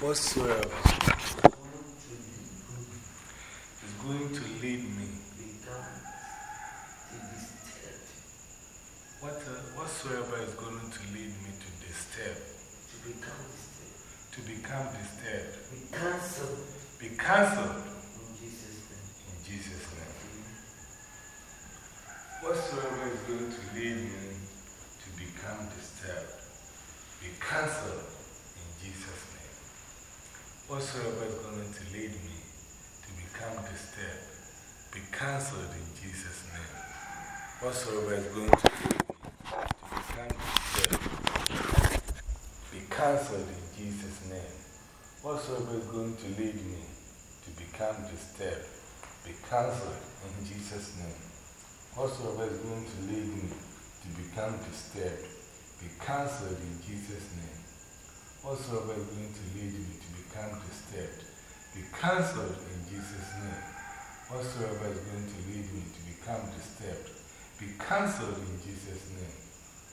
whatsoever is going to lead me. What, uh, whatsoever is going to lead me to disturb, to become disturbed, to become disturbed, be cancelled. Be cancelled in Jesus' name. in Jesus' name. Whatsoever is going to lead me to become disturbed, be cancelled in Jesus' name. Whatsoever is going to lead me to become disturbed, be cancelled in Jesus' name. Whatsoever is going to be cancelled in Jesus' name. Whatsoever is going to lead me to become disturbed, be cancelled in Jesus' name. Whatsoever is going to lead me to become disturbed, be cancelled in Jesus' name. Whatsoever is going to lead me to become disturbed, be cancelled in Jesus' name. Whatsoever is going to lead me to become disturbed, be cancelled in Jesus' name.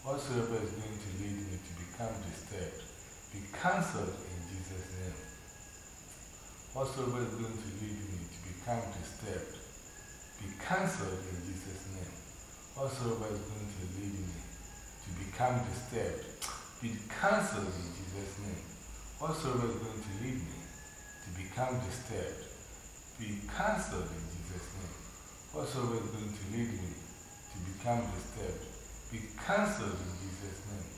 Whatsoever is going to lead me to become disturbed, be cancelled in Jesus' name. Whatsoever is going to lead me to become disturbed, be cancelled in Jesus' name. Whatsoever is going to lead me to become disturbed, be cancelled in Jesus' name. Whatsoever is going to lead me to become disturbed, be cancelled in Jesus' name. Whatsoever is going to lead me become disturbed, be cancelled in Jesus' name.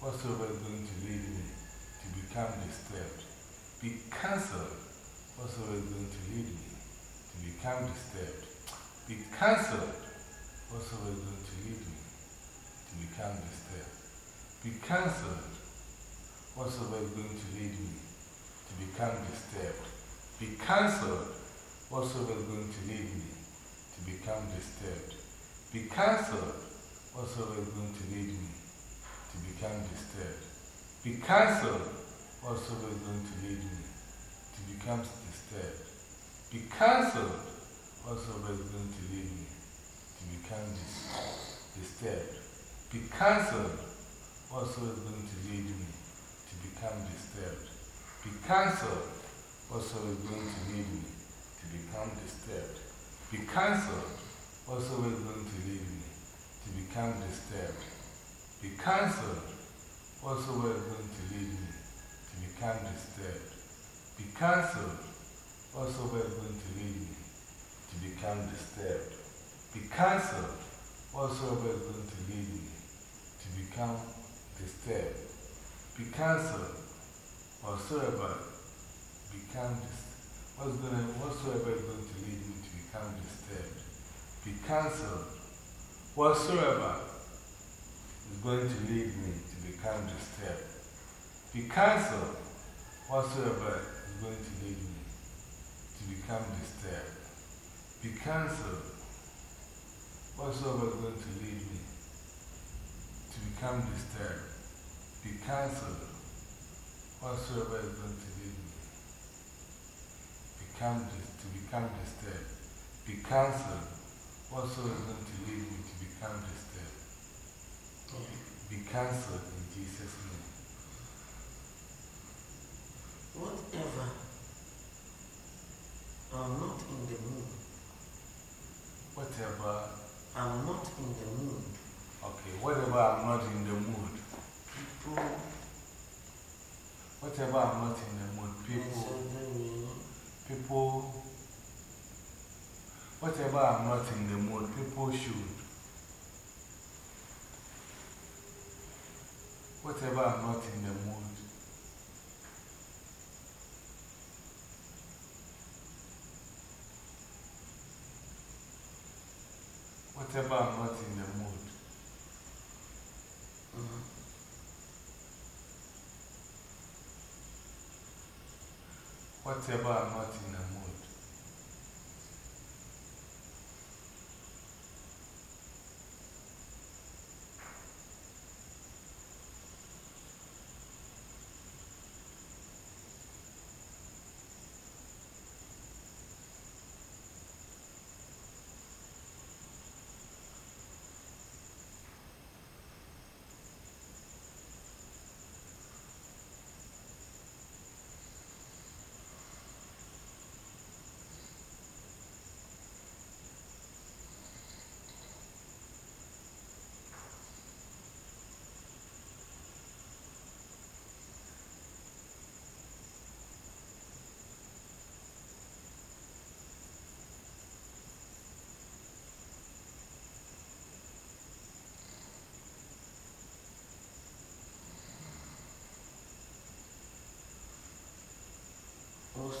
Whatsoever is going to lead me to become disturbed, be cancelled. Whatsoever is going to lead me to become disturbed, be cancelled. Whatsoever is going to lead me to become disturbed, be cancelled. Whatsoever is going to lead me to become disturbed, be cancelled. Whatsoever is going to lead me to become disturbed, be cancelled. Whatsoever is going to lead me to become disturbed, be cancelled. Whatsoever is going to lead me to become disturbed, be cancelled. Whatsoever is going to lead me to become dis disturbed, be cancelled. Whatsoever is going to lead me to become disturbed, be cancelled. Whatsoever is going to lead me to become disturbed, be cancelled. Whatsoever is going to lead me to become disturbed, be cancelled. Whatsoever is going to lead me to become disturbed, be cancelled. Whatsoever is going to lead me to become disturbed, be cancelled. Whatsoever is going to lead me to become disturbed, be cancelled. Whatsoever become what's going whatsoever is going to lead me to become disturbed, be cancelled. Whatsoever is going to lead me to become disturbed, be cancelled. Whatsoever is going to lead me to become disturbed, be cancelled. Whatsoever is going to lead me to become disturbed, be cancelled. Whatsoever is going to lead me become to become disturbed, be cancelled. Whatsoever is going to lead me to become disturbed, be cancelled in Jesus' name. Whatever. I'm not in the mood, Whatever, I'm not in the mood. okay, whatever I'm not in the mood, People. Whatever I'm not in the mood, people, people, whatever I'm not in the mood, people should. Whatever I'm not in the mood, whatever I'm not in the mood, Mhm. whatever I'm not in the mood,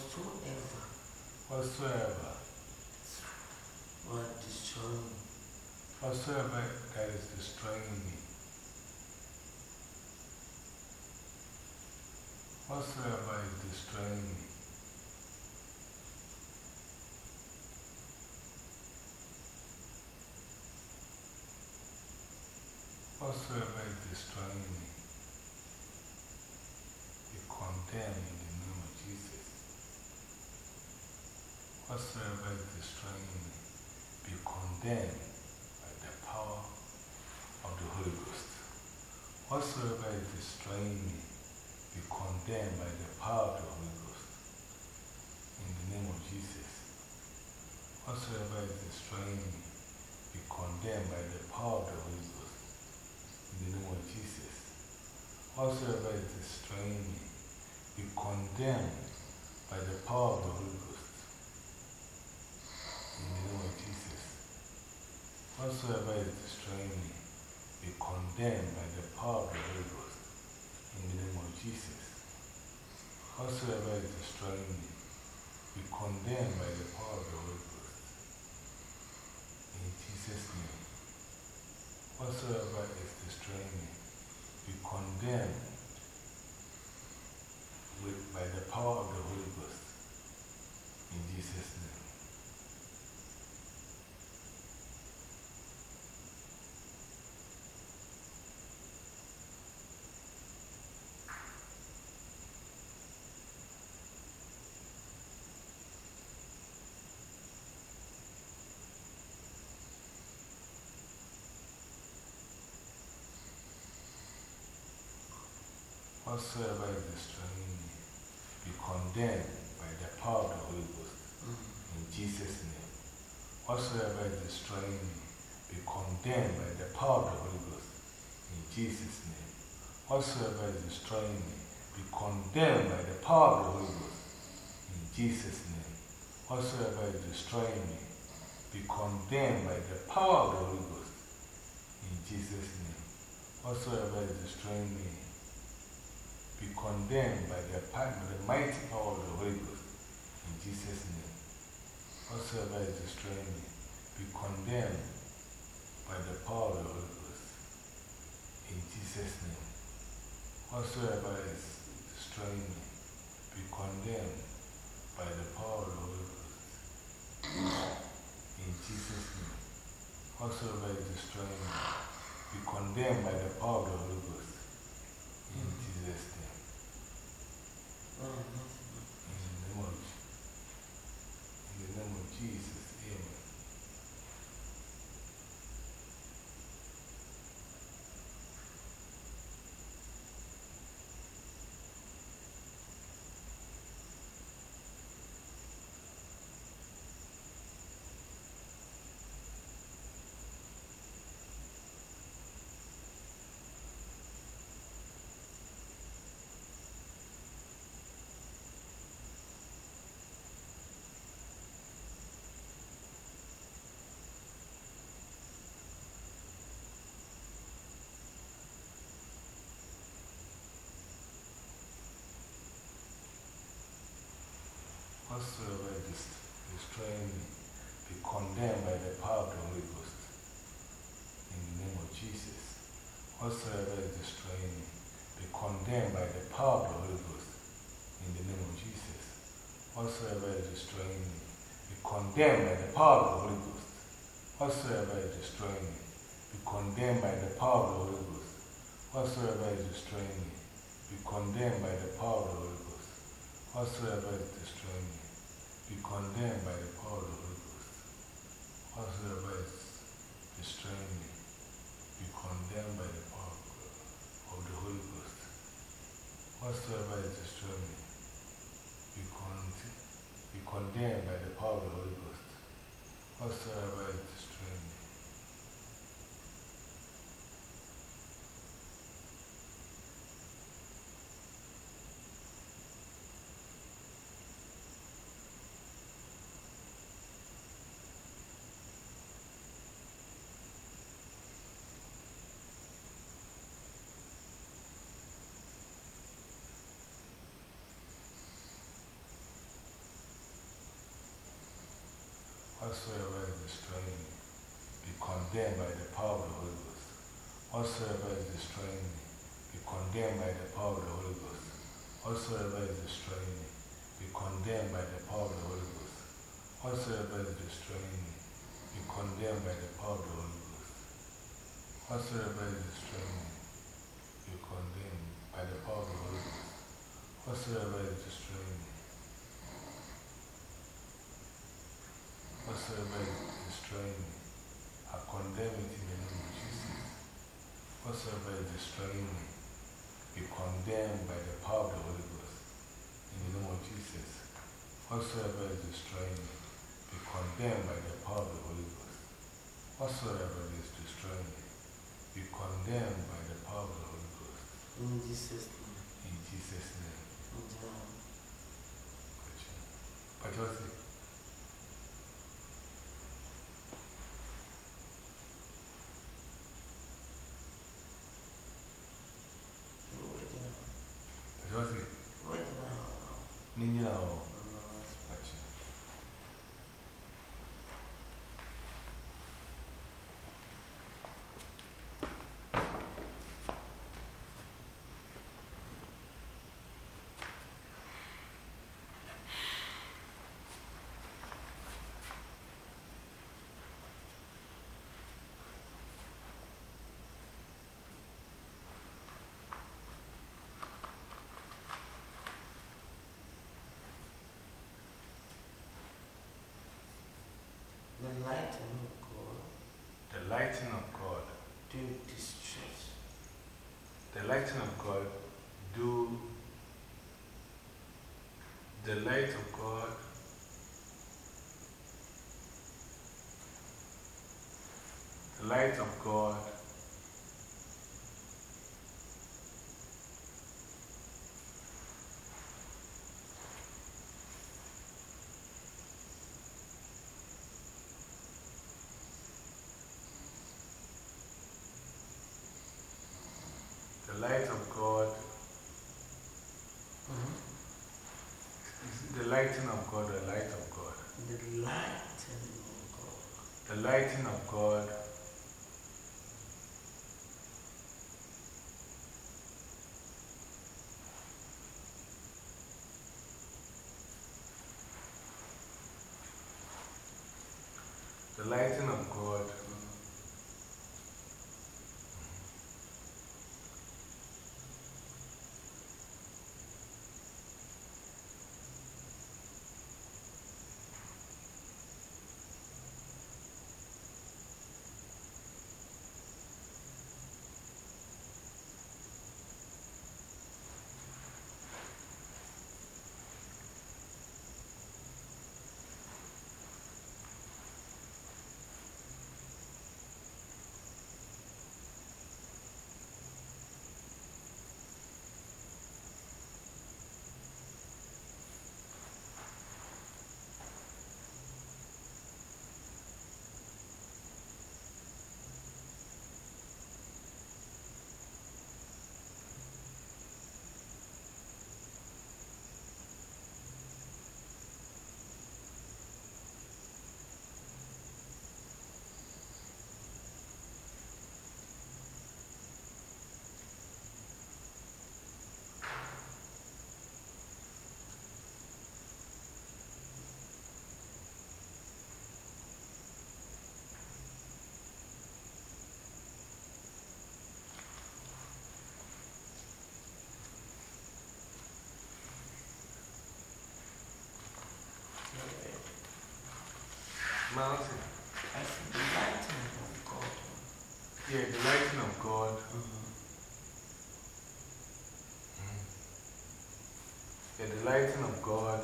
whatsoever. Whatsoever, will destroy me. whatsoever that is destroying me, whatsoever is destroying me, whatsoever is destroying me, be condemned in the name of Jesus. Whatsoever is destroying me, be condemned by the power of the Holy Ghost. Whatsoever is destroying me, be condemned by the power of the Holy Ghost. In the name of Jesus. Whatsoever is destroying me, be condemned by the power of the Holy Ghost. In the name of Jesus. Whatsoever is destroying me, be condemned by the power of the Holy Ghost. In the name of Jesus. Whatsoever is destroying me, be condemned by the power of the Holy Ghost. In the name of Jesus. Whatsoever is destroying me, be condemned by the power of the Holy Ghost. In Jesus' name. Whatsoever is destroying me, be condemned with, by the power of the Holy Ghost. In Jesus' name. Whatsoever mm-hmm. is destroying me, be condemned by the power of the Holy Ghost. In Jesus' name. Whatsoever is destroying me, be condemned by the power of the Holy Ghost. In Jesus' name. Whatsoever is destroying me, be condemned by the power of the Holy Ghost. In Jesus' name. Whatsoever is destroying me, be condemned by the power of the Holy Ghost. In Jesus' name. Whatsoever is destroying me, be condemned by the, by the mighty power of the Holy Ghost. In Jesus' name. Whatsoever is destroying me, be condemned by the power of the Holy Ghost. In Jesus' name. Whatsoever is destroying me, be condemned by the power of the Holy Ghost. In Jesus' name. Whatsoever is destroying me, be condemned by the power of the Holy Ghost. In Jesus' name. Oh, no. In the name of, in the name of Jesus, amen. Whatsoever is destroying me, be condemned by the power of the Holy Ghost. In the name of Jesus. Whatsoever is destroying me, be condemned by the power of the Holy Ghost. In the name of Jesus. Whatsoever is destroying me, be condemned by the power of the Holy Ghost. Whatsoever is destroying me, be condemned by the power of the Holy Ghost. Whatsoever is destroying me, be condemned by the power of the Holy Ghost. Whatsoever is destroying me, be condemned by the whatsoever is destroying me, be condemned by the power of the Holy Ghost. Whatsoever is destroying me, be condemned by the power of the Holy Ghost. Whatsoever is destroying me, be condemned by the power of the Holy Ghost. Whatsoever is destroying me, be condemned by the power of the Holy Ghost. Whatsoever is destroying me, be condemned by the power of the Holy Ghost. Whatsoever is destroying me, whatsoever is destroying me, I condemn it in the name of Jesus. Whatsoever is destroying me, be condemned by the power of the Holy Ghost. In the name of Jesus. Whatsoever is destroying me, be condemned by the power of the Holy Ghost. Whatsoever is destroying me, be condemned by the power of the Holy Ghost. In Jesus' name. In Jesus' name. Amen. But you see, Wait now. but you see, Wait now. Ninja, oh, Uh, but you. The light of God The lighting of God, do distress. the lighting of God, do the light of God, the light of God, the light of God, Mhm. the lighting of God, the light of God, The light of God. the lighting of God, the lighting of God, mountain. I see the light of God. Yeah, the lighting of God, Mhm. yeah, the lighting of God,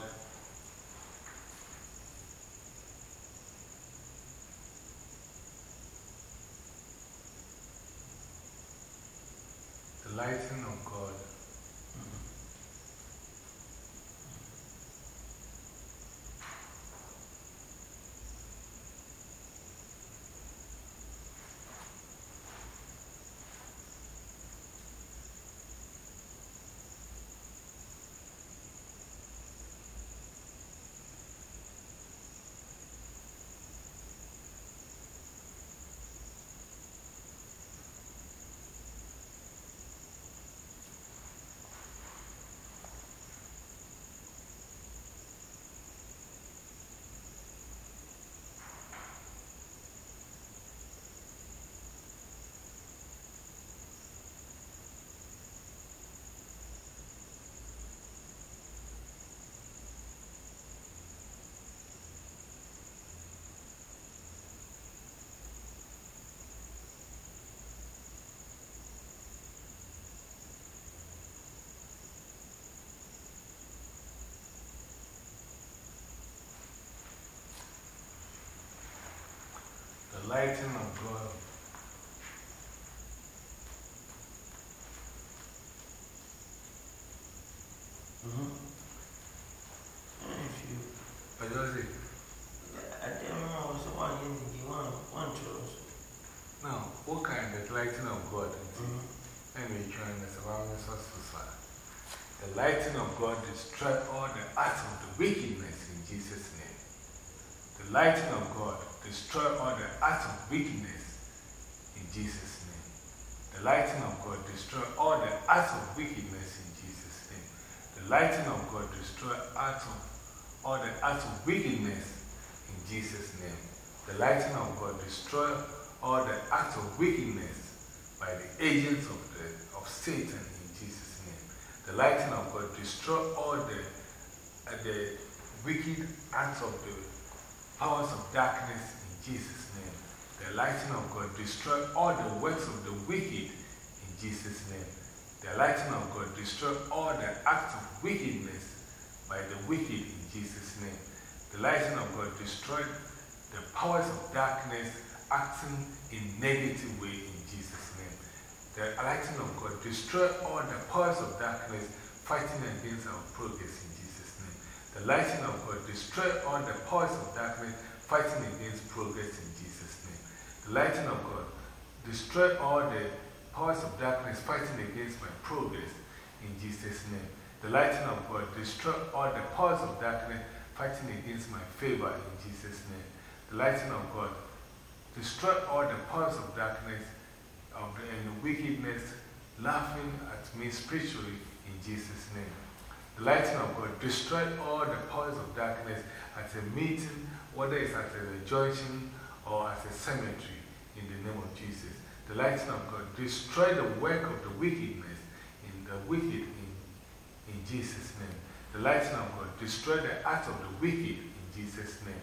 lighting of God. Mm-hmm. If you, But does it? I didn't know was one in the one, one church. Now, what kind of lighting of God? Mm-hmm. And we join around us also. The lighting of God destroy all the acts of the wickedness in Jesus' name. The lighting of God destroy all the acts of wickedness in Jesus' name. The lighting of God destroy all the acts of wickedness in Jesus' name. The lighting of God destroy acts of, all the acts of wickedness in Jesus' name. The lighting of God destroy all the acts of wickedness by the agents of, the, of Satan in Jesus' name. The lighting of God destroy all the, uh, the wicked acts of the powers of darkness in Jesus' name. The lighting of God destroy all the works of the wicked in Jesus' name. The lightning of God destroy all the acts of wickedness by the wicked in Jesus' name. The lightning of God destroy the powers of darkness acting in negative way in Jesus' name. The lightning of God destroy all the powers of darkness fighting against our progress in Jesus' name. The lightning of God destroy all the powers of darkness fighting against progress in Jesus' name. Lighting of God destroy all the powers of darkness fighting against my progress in Jesus' name. The lighting of God destroy all the powers of darkness fighting against my favor in Jesus' name. The lighting of God destroy all the powers of darkness of the, and wickedness laughing at me spiritually in Jesus' name. The lighting of God destroy all the powers of darkness at a meeting, whether it's at a rejoicing or at a cemetery in the name of Jesus. The lightning of God destroy the work of the wickedness in the wicked in, in Jesus' name. The lightning of God destroy the act of the wicked in Jesus' name.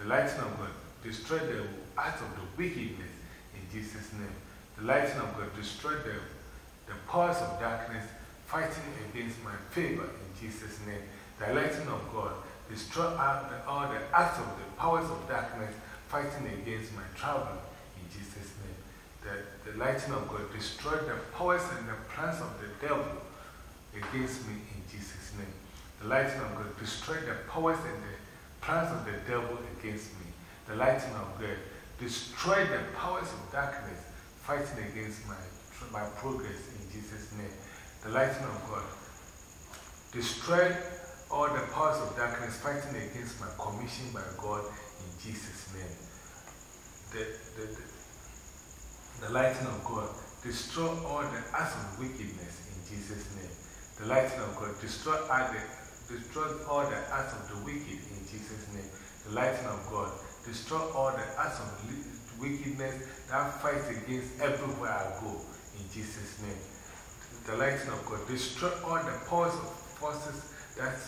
The lightning of God destroy the act of the wickedness in Jesus' name. The lightning of God destroy the, the powers of darkness fighting against my favor in Jesus' name. The lightning of God destroy all the, all the acts of the powers of darkness fighting against my travel. The, the lighting of God destroy the powers and the plans of the devil against me in Jesus' name. The lightning of God destroy the powers and the plans of the devil against me. The lightning of God destroy the powers of darkness fighting against my, my progress in Jesus' name. The lightning of God destroy all the powers of darkness fighting against my commission by God in Jesus' name. The, the, the, the lightning of God destroy all the acts of wickedness in Jesus' name. The lightning of God destroy all the, destroy all the acts of the wicked in Jesus' name. The lightning of God destroy all the acts of wickedness that fights against everywhere I go in Jesus' name. The lightning of God destroy all the powers of forces that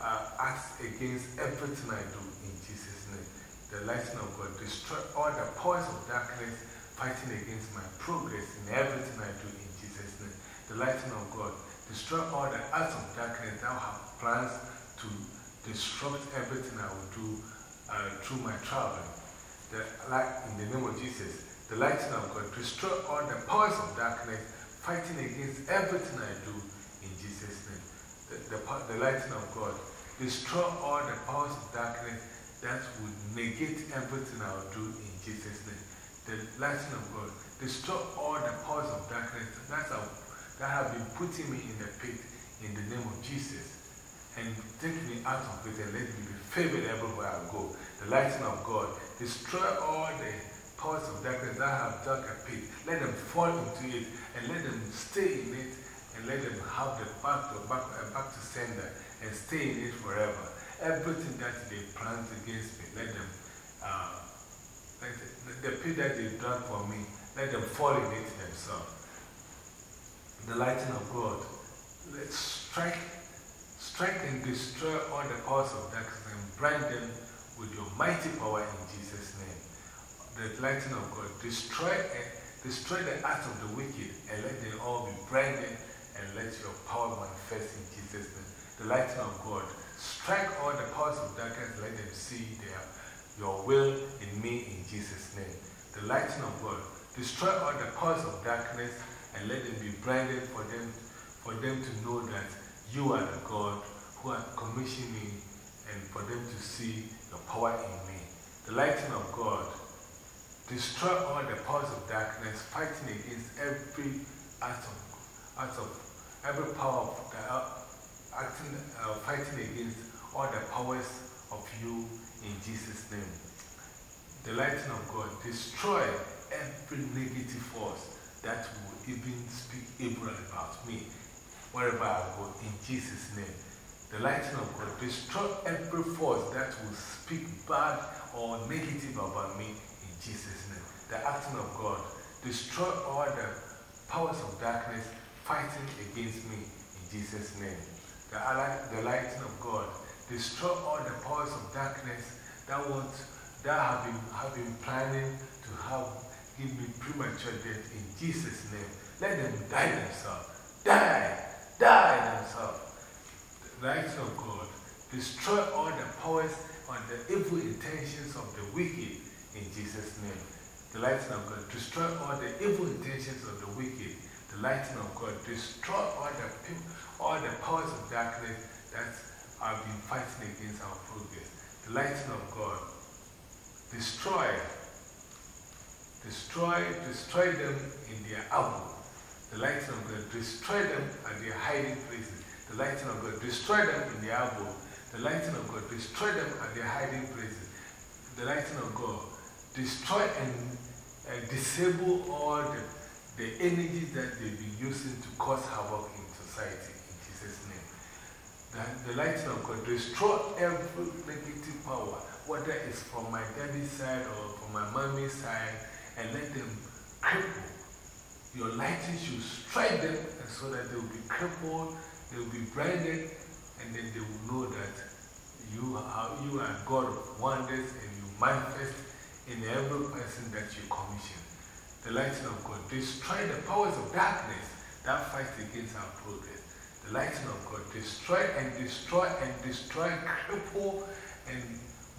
uh, acts against everything I do in Jesus' name. The lightning of God destroy all the powers of darkness fighting against my progress in everything I do in Jesus' name. The lighting of God destroy all the arts of darkness that have plans to disrupt everything I will do uh, through my traveling. The, in the name of Jesus, the lighting of God destroy all the powers of darkness fighting against everything I do in Jesus' name. The, the, the lighting of God destroy all the powers of darkness that would negate everything I will do in Jesus' name. The lighting of God destroy all the powers of darkness that have, that have been putting me in the pit in the name of Jesus. And take me out of it and let me be favored everywhere I go. The lighting of God destroy all the powers of darkness that have dug a pit. Let them fall into it and let them stay in it and let them have the back to, back, uh, back to sender and stay in it forever. Everything that they plant against me, let them, uh, let the, the pit that they dug for me, let them fall in it themselves. The lighting of God, let's strike, strike and destroy all the powers of darkness and blind them with your mighty power in Jesus' name. The lighting of God, destroy, eh, destroy the acts of the wicked and let them all be blinded and let your power manifest in Jesus' name. The lighting of God, strike all the powers of darkness, let them see their, your will in me in Jesus' name. the lighting of God. Destroy all the powers of darkness and let them be blinded for them, for them to know that you are the God who are commissioning and for them to see your power in me. The lighting of God. Destroy all the powers of darkness, fighting against every act of, act of every power of the, uh, acting, uh, fighting against all the powers of you in Jesus' name. The lightning of God, destroy every negative force that will even speak evil about me wherever I go in Jesus' name. The lightning of God, destroy every force that will speak bad or negative about me in Jesus' name. The acting of God, destroy all the powers of darkness fighting against me in Jesus' name. The, the lighting of God, destroy all the powers of darkness that want, that have been, have been planning to have, give me premature death in Jesus' name. Let them die themselves. Die! Die themselves. The lighting of God, destroy all the powers and the evil intentions of the wicked in Jesus' name. The lighting of God, destroy all the evil intentions of the wicked. The lighting of God, destroy all the, all the powers of darkness that have been fighting against our progress. The lighting of God. Destroy. Destroy, destroy them in their abode. The lighting of God. Destroy them at their hiding places. The lighting of God. Destroy them in their abode. The lighting of God. Destroy them at their hiding places. The lighting of God. Destroy and disable all the, the energies that they've been using to cause havoc in society the lighting of God, destroy every negative power, whether it's from my daddy's side or from my mommy's side, and let them cripple. Your lighting should strike them and so that they will be crippled, they will be blinded, and then they will know that you are, you are God of wonders and you manifest in every person that you commission. The lighting of God, destroy the powers of darkness that fight against our progress the lighting of God, destroy and destroy and destroy, cripple, and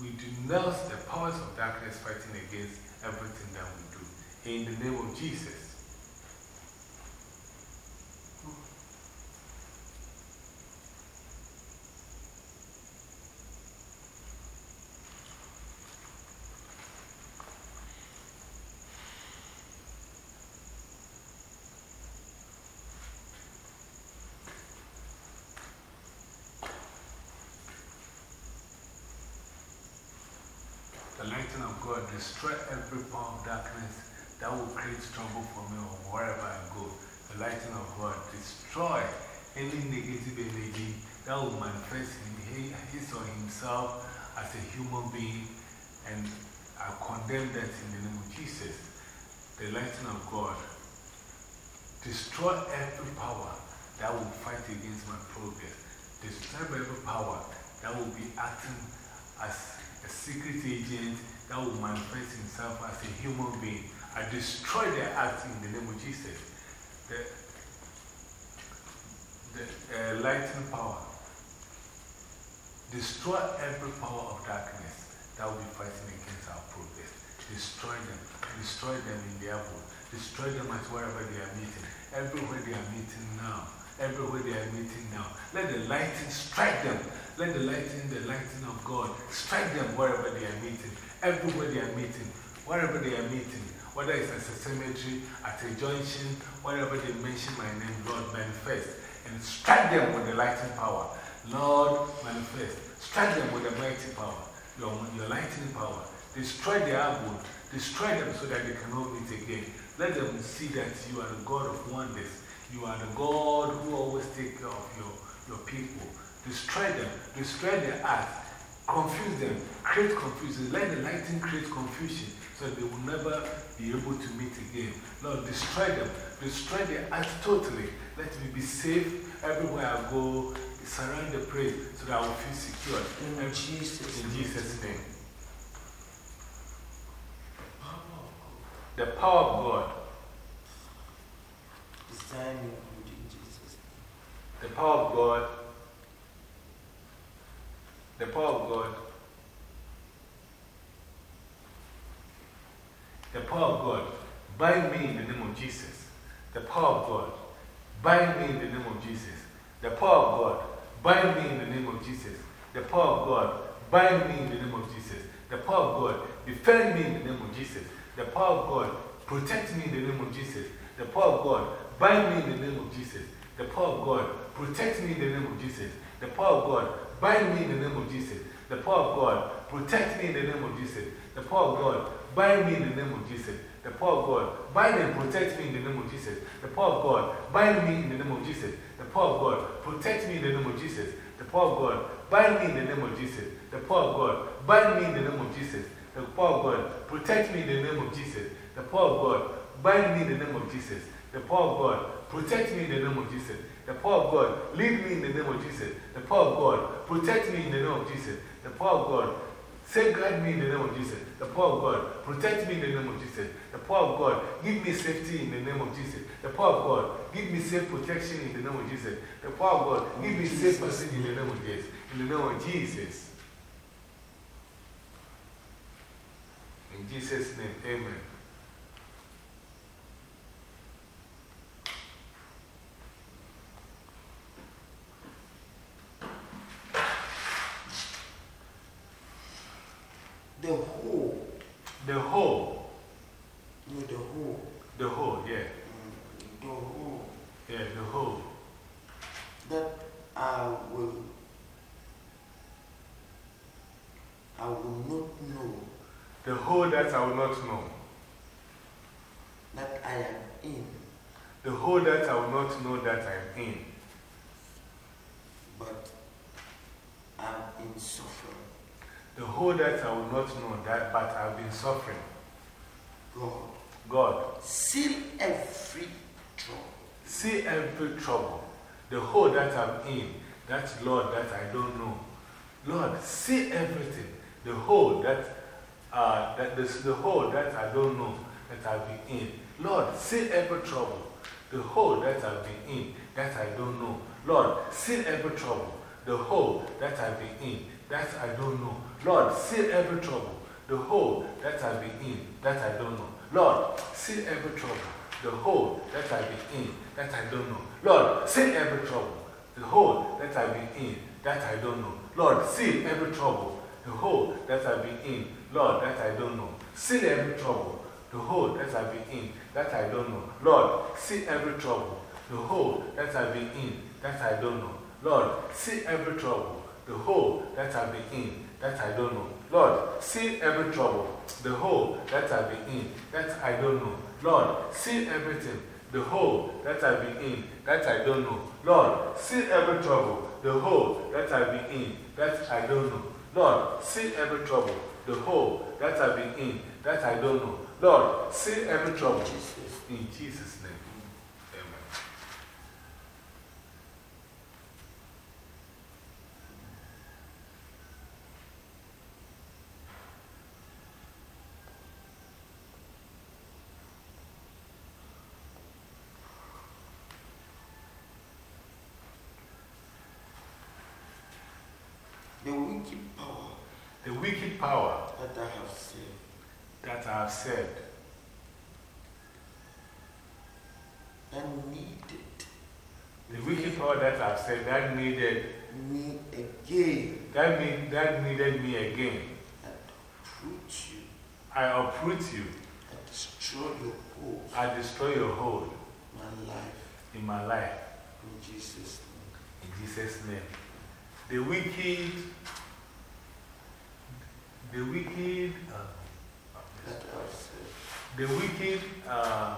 we denounce the powers of darkness fighting against everything that we do. In the name of Jesus. the lighting of God destroy every power of darkness that will create trouble for me or wherever I go. The lighting of God destroy any negative energy that will manifest in his or himself as a human being and I condemn that in the name of Jesus. The lighting of God destroy every power that will fight against my progress. Destroy every power that will be acting as a secret agent that will manifest himself as a human being. I destroy their act in the name of Jesus. The, the uh, lightning power. Destroy every power of darkness that will be fighting against our progress. Destroy them. Destroy them in their world. Destroy them at wherever they are meeting. Everywhere they are meeting now. Everywhere they are meeting now. Let the lightning strike them. Let the lightning, the lightning of God strike them wherever they are meeting, everywhere they are meeting, wherever they are meeting, whether it's at a cemetery, at a junction, wherever they mention my name, Lord, manifest and strike them with the lightning power. Lord, manifest. Strike them with the mighty power, your, your lightning power. Destroy their abode, destroy them so that they cannot meet again. Let them see that you are the God of wonders. You are the God who always takes care of your, your people. Destroy them, destroy their acts, confuse them, create confusion. Let the lightning create confusion so they will never be able to meet again. Lord, destroy them, destroy their acts totally. Let me be safe everywhere I go. Surround the place so that I will feel secure. In Jesus' In Jesus' name. The power of God. In Jesus' The power of God the power of God The power of God, bind me in the name of Jesus. The power of God, bind me in the name of Jesus. The power of God, bind me in the name of Jesus. The power of God, bind me in the name of Jesus. The power of God, defend me in the name of Jesus. The power of God, protect me in the name of Jesus. The power of God, bind me in the name of Jesus. The power of God, protect me in the name of Jesus. The power of God, bind me in the name of Jesus. The power of God, protect me in the name of Jesus. The power of God, bind me in the name of Jesus. The power of God, bind and protect me in the name of Jesus. The power of God, bind me in the name of Jesus. The power of God, protect me in the name of Jesus. The power of God, bind me in the name of Jesus. The power of God, bind me in the name of Jesus. The power of God, protect me in the name of Jesus. The power of God, bind me in the name of Jesus. The power of God, protect me in the name of Jesus. The power of God, lead me in the name of Jesus. The power of God, protect me in the name of Jesus. The power of God, safeguard me in the name of Jesus. The power of God, protect me in the name of Jesus. The power of God, give me safety in the name of Jesus. The power of God, give me safe protection in the name of Jesus. The power of God, give me safe passage in the name of Jesus. In the name of Jesus. In Jesus' name, amen. The whole. The whole, No, the whole. the whole, yeah. Mm, The whole. Yeah, the whole. That I will. I will not know The hole that I will not know. that I am in, The hole that I will not know that I am in. but I'm in suffering. The hole that I will not know that, but I've been suffering. God, God, seal every trouble. see every trouble. The hole that I'm in, that Lord that I don't know. Lord, see everything. The hole that, uh, that this, the hole that I don't know that I've been in. Lord, see every trouble. The hole that I've been in that I don't know. Lord, see every trouble. The hole that I've been in that I don't know. Lord, see every trouble. The hole that I've been in that I don't know. Lord, see every trouble. The hole that I've been in that I don't know. Lord, see every trouble. The hole that I've been in that I don't know. Lord, see every trouble. The hole that I've been in, Lord, that I don't know. See every trouble. The hole that I've been in that I don't know. Lord, see every trouble. The hole that I've been in that I don't know. Lord, see every trouble. The hole that I've been in that I don't know. Lord, see every trouble. The hole that I've been in that I don't know. Lord, see everything. The hole that I've been in that I don't know. Lord, see every trouble. The hole that I've been in that I don't know. Lord, see every trouble. The hole that I've been in that I don't know. Lord, see every trouble. In Jesus' name. Amen. The wicked power The wicked power that I have said, that I have said that needed The wicked power that I've said that needed, me again, that, need, that needed me again. uproot you, I uproot you. that destroy your hopes, I destroy your hold my life, in my life. in Jesus' name. In Jesus' name. The wicked, the wicked, uh, That I have said, the wicked, uh,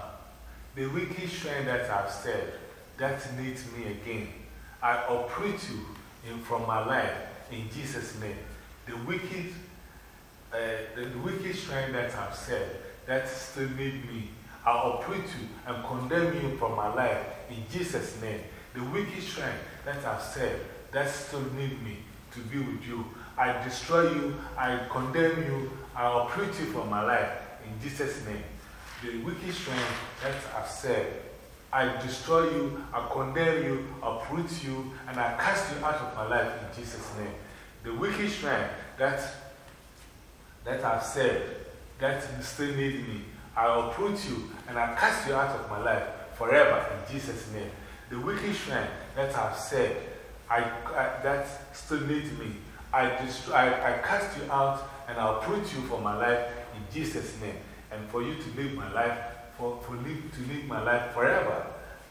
the wicked shrine that I've said that needs me again. I uproot you in, from my life in Jesus' name. The wicked, uh, the, wicked shrine that I've said that still need me. I uproot you and condemn you from my life in Jesus' name. The wicked shrine that I've said that still need me to be with you. I destroy you, I condemn you, I uproot you from my life in Jesus' name. The wicked shrine that I've said, I destroy you, I condemn you, I uproot you, and I cast you out of my life in Jesus' name. The wicked shrine that, that I've said that still need me, I uproot you and I cast you out of my life forever in Jesus' name. The wicked shrine that I've said I, I, that still needs me, I, destroy, I, I cast you out and I'll uproot you for my life in Jesus' name. And for you to live my life, for, for live, to live my life forever.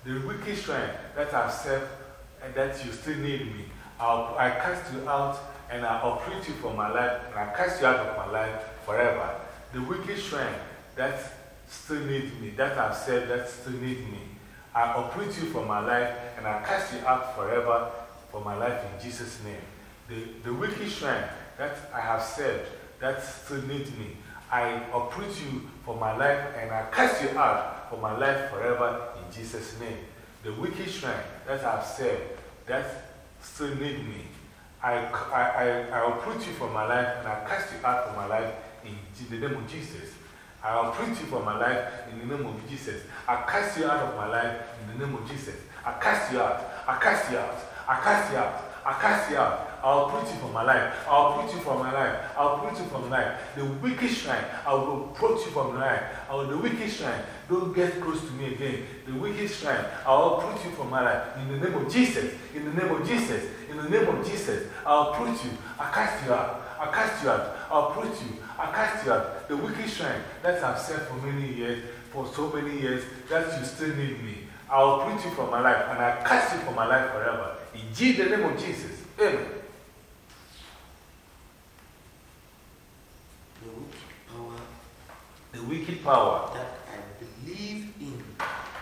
The wicked shrine that I've said and that you still need me, I'll, I cast you out and I'll uproot you from my life and I cast you out of my life forever. The wicked shrine that still needs me, that I've said that still needs me, I uproot you from my life and I cast you out forever for my life in Jesus' name. The, the wicked shrine that I have said that still needs me, I uproot you for my life and I cast you out for my life forever in Jesus' name. The wicked shrine that I have said that still need me, I, I, I, I uproot you from my life and I cast you out for my life in the name of Jesus. I uproot you from my life in the name of Jesus. I cast you out of my life in the name of Jesus. I cast you out. I cast you out. I cast you out. I cast you out. I'll put you from my life. I'll put you from my life. I'll put you from my life. The wicked shrine, I will put you from my life. I will, the wicked shrine, don't get close to me again. The wicked shrine, I'll put you from my life. In the name of Jesus. In the name of Jesus. In the name of Jesus. I'll put you. I cast you out. I cast you out. I'll put you. I cast you out. The wicked shrine that I've said for many years, for so many years, that you still need me. I'll put you from my life and I cast you from my life forever. In the name of Jesus. Amen. The wicked power The wicked power. that I believe in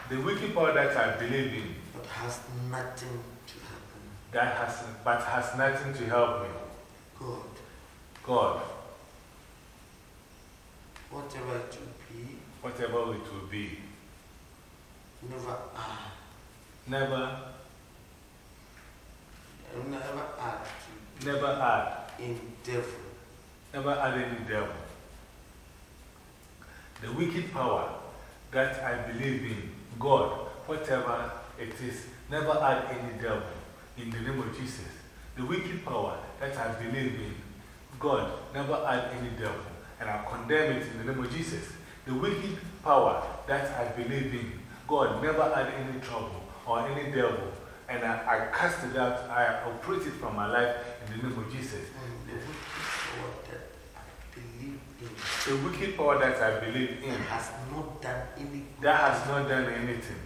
The wicked power that I believe in. but has nothing to happen. That has, but has nothing to help me. God, God, whatever it will be, whatever it will be, never add, never, never add never add, in devil. never add any devil. The wicked power that I believe in, God, whatever it is, never add any devil in the name of Jesus. The wicked power that I believe in, God, never add any devil, and I condemn it in the name of Jesus. The wicked power that I believe in, God, never add any trouble or any devil, and I, I cast it out, I uproot it from my life in the name of Jesus. And the wicked power that I believe in The wicked power that I believe in, has not done anything. that has not done anything.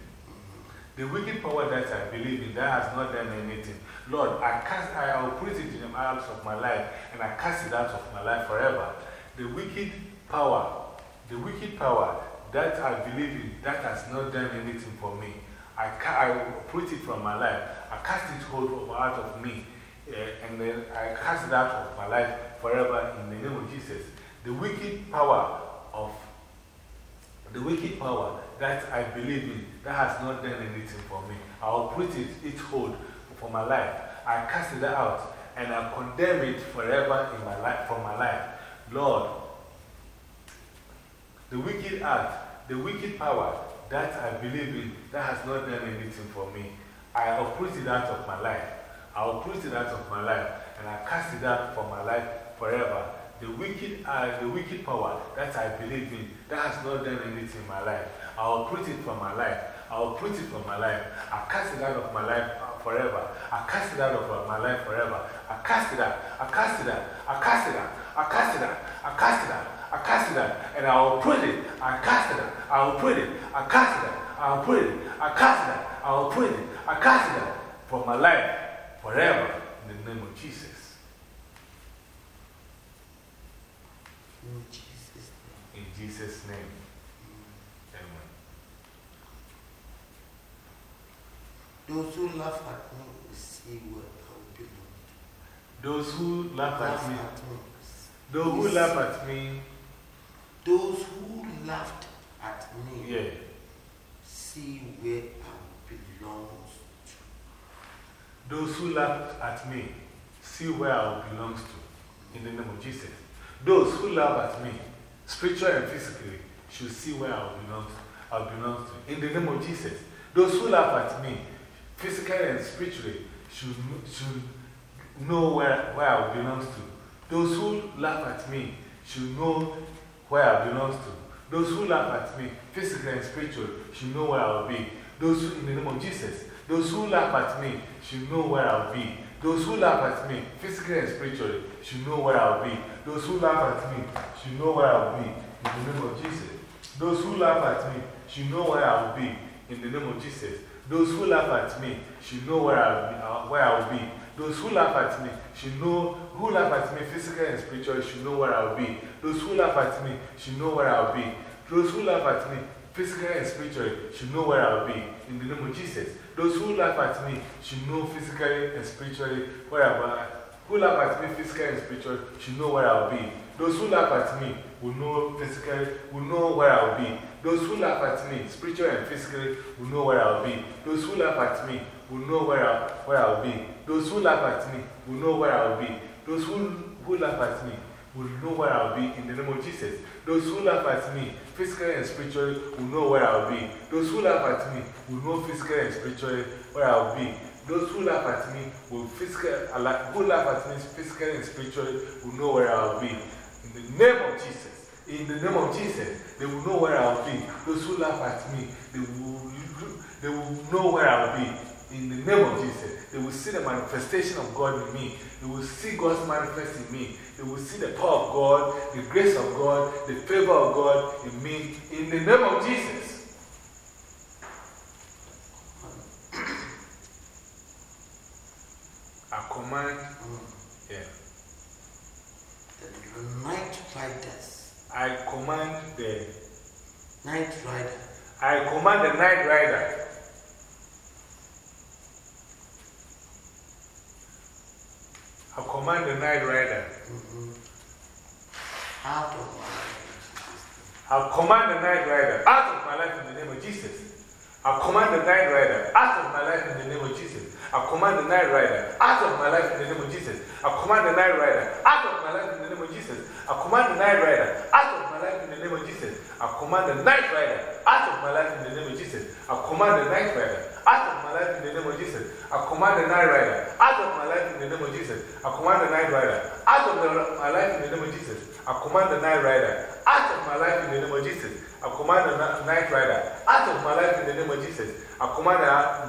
The wicked power that I believe in, that has not done anything. Lord, I cast, I will put it in the out of my life and I cast it out of my life forever. The wicked power, the wicked power that I believe in, that has not done anything for me. I, I will put it from my life. I cast it hold of, out of me. eh, and then I cast it out of my life forever in the name of Jesus. The wicked power of the wicked power that I believe in that has not done anything for me. I put it, its hold for my life. I cast it out and I condemn it forever in my life, from my life. Lord, the wicked act, the wicked power that I believe in that has not done anything for me, I uproot it out of my life. I uproot it out of my life and I cast it out for my life forever. The wicked, uh, the wicked power that I believe in that has not done anything in my life, I will put it from my life. I will put it from my life. I cast it out of my life uh, forever. I cast it out of my life forever. I cast it out. I cast it out. I cast it out. I cast it out. I cast it out. I cast it out. And I will put it. I cast it out. I will put it. I cast it out. I will put it. I cast it out. I will put it. I cast it out from my life forever in the name of Jesus. In Jesus' name. In Jesus' name. Amen. Those who laugh at me will see where I belong. Those who laugh at me, at me. those who laugh at me, Those who laughed at me yeah. see where I belong. To. Those who laughed at me see where I belong to in the name of Jesus. Those who laugh at me, spiritually and physically, should see where I belong to, I belong to in the name of Jesus. Those who laugh at me, physically and spiritually, should, should know where, where I belong to. Those who laugh at me should know where I belong to. Those who laugh at me, physical and spiritually, should know where I'll be. Those who, in the name of Jesus, those who laugh at me should know where I'll be. Those who laugh at me, physically and spiritually, should know where I'll be. Those who laugh at me should know where I'll be. In the name of Jesus. Those who laugh at me should know where I'll be. In the name of Jesus. Those who laugh at me should know where I'll be. Uh, where I'll be. Those who laugh at me should know, who laugh at me physically and spiritually should know where I'll be. Those who laugh at me should know where I'll be. Those who laugh at me physically and spiritually should know where I'll be. In the name of Jesus. Those who laugh at me should know physically and spiritually where I'll be. Who laugh at me physically and spiritually should know where I'll be. Those who laugh at me will know physically, will know where I'll be. Those who laugh at me spiritually and physically will know where I'll be. Those who laugh at me will know where I'll, where I'll be. Those who laugh at me will know where I'll be. Those who, who laugh at me will know where I'll be in the name of Jesus. Those who laugh at me physically and spiritually will know where I'll be. Those who laugh at me will know physically and spiritually where I'll be. Those who laugh at me will physically, who laugh at me physically and spiritually will know where I'll be. In the name of Jesus. In the name of Jesus, they will know where I'll be. Those who laugh at me, they will, they will know where I'll be. In the name of Jesus, they will see the manifestation of God in me. They will see God's manifest in me. They will see the power of God, the grace of God, the favor of God in me. In the name of Jesus. I command, yeah. The night riders. I command the night rider. I command the night rider. I command the night rider. -hmm. Out of my life. I command the night rider out of my life in the name of Jesus. I command the night rider out of my life in the name of Jesus. I command the night rider out of my life in the name of Jesus. I command the night rider out of my life in the name of Jesus. I command the night rider out of my life in the name of Jesus. I command the night rider out of my life in the name of Jesus. I command the night rider out of my life in the name of Jesus. I command the night rider out of my life in the name of Jesus. I command the night rider out of my life in the name of Jesus. I command the night rider, out of my life in the name of Jesus. I command the night rider out of my life in the name of Jesus. I command the night rider out of my life in the name of Jesus. I command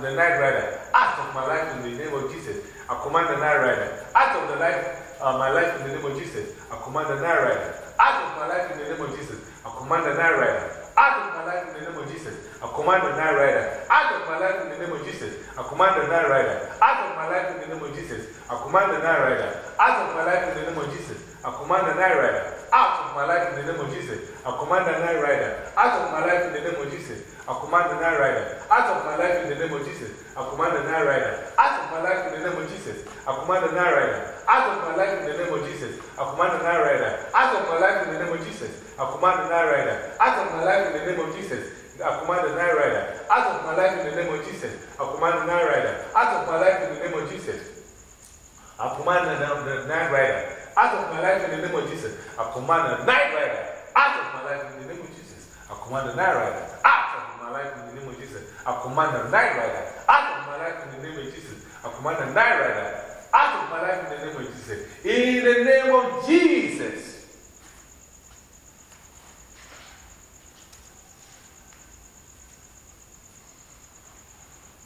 the night rider out of my life in the name of Jesus. I command the night rider out of the life, uh, my life in the name of Jesus. I command the night rider out of my life in the name of Jesus. I command the night rider out of my life in the name of Jesus. I command the night rider out of my life in the name of Jesus. I command the night rider out of my life in the name of Jesus. I command the night rider out of my life in the name of Jesus. I command the night rider out of my life in the name of Jesus. I command the night rider out of my life in the name of Jesus. I command the night rider out of my life in the name of Jesus. I command the night rider out of my life in the name of Jesus. I command the night rider out of my life in the name of Jesus. I command the night rider out of my life in the name of Jesus. I command the night rider out of my life in the name of Jesus. I command the night rider out of my life in the name of Jesus. I command the night rider out of my life in the name of Jesus. I command the night rider out of my life in the name of Jesus. I command a night rider out of my life in the name of Jesus. I command a night rider out of my life in the name of Jesus. I command a night rider out of my life in the name of Jesus. I command the night rider out of my life in the name of Jesus. In the name of Jesus.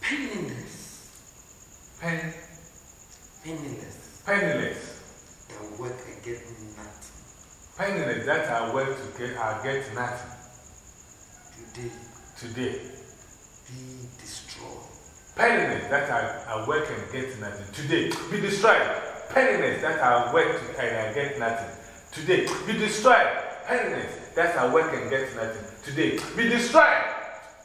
Penniless. Pen, Penniless. penniless. Work I get nothing. Penniless, that's our way to get, I get nothing. Today, Today. be destroyed. Penniless, that's I, I work and get nothing. Today, be destroyed. Penniless, that's I work to, and I get nothing. Today, be destroyed. Penniless, that's I work and get nothing. Today, be destroyed.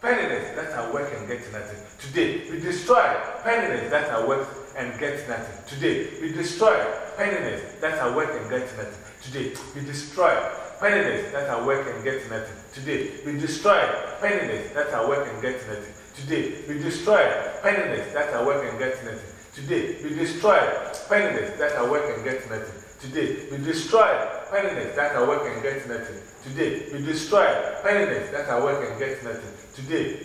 Penniless, that's I work and get nothing. Today, be destroyed. Penniless, that's I work and get nothing. Today, be destroyed. Penniless, that's I work and get nothing. Today, be destroyed. Penniless, that's I work and get nothing. Today, be destroyed. Penniless, that's I work and get nothing. Today, be destroyed. Penniless, that's I work and get nothing. Today, be destroyed. Penniless, that's I work and get nothing. Today, be destroyed. Penniless, that's I work and get nothing. Today, be destroyed. Penniless, that's I work and get nothing. Today,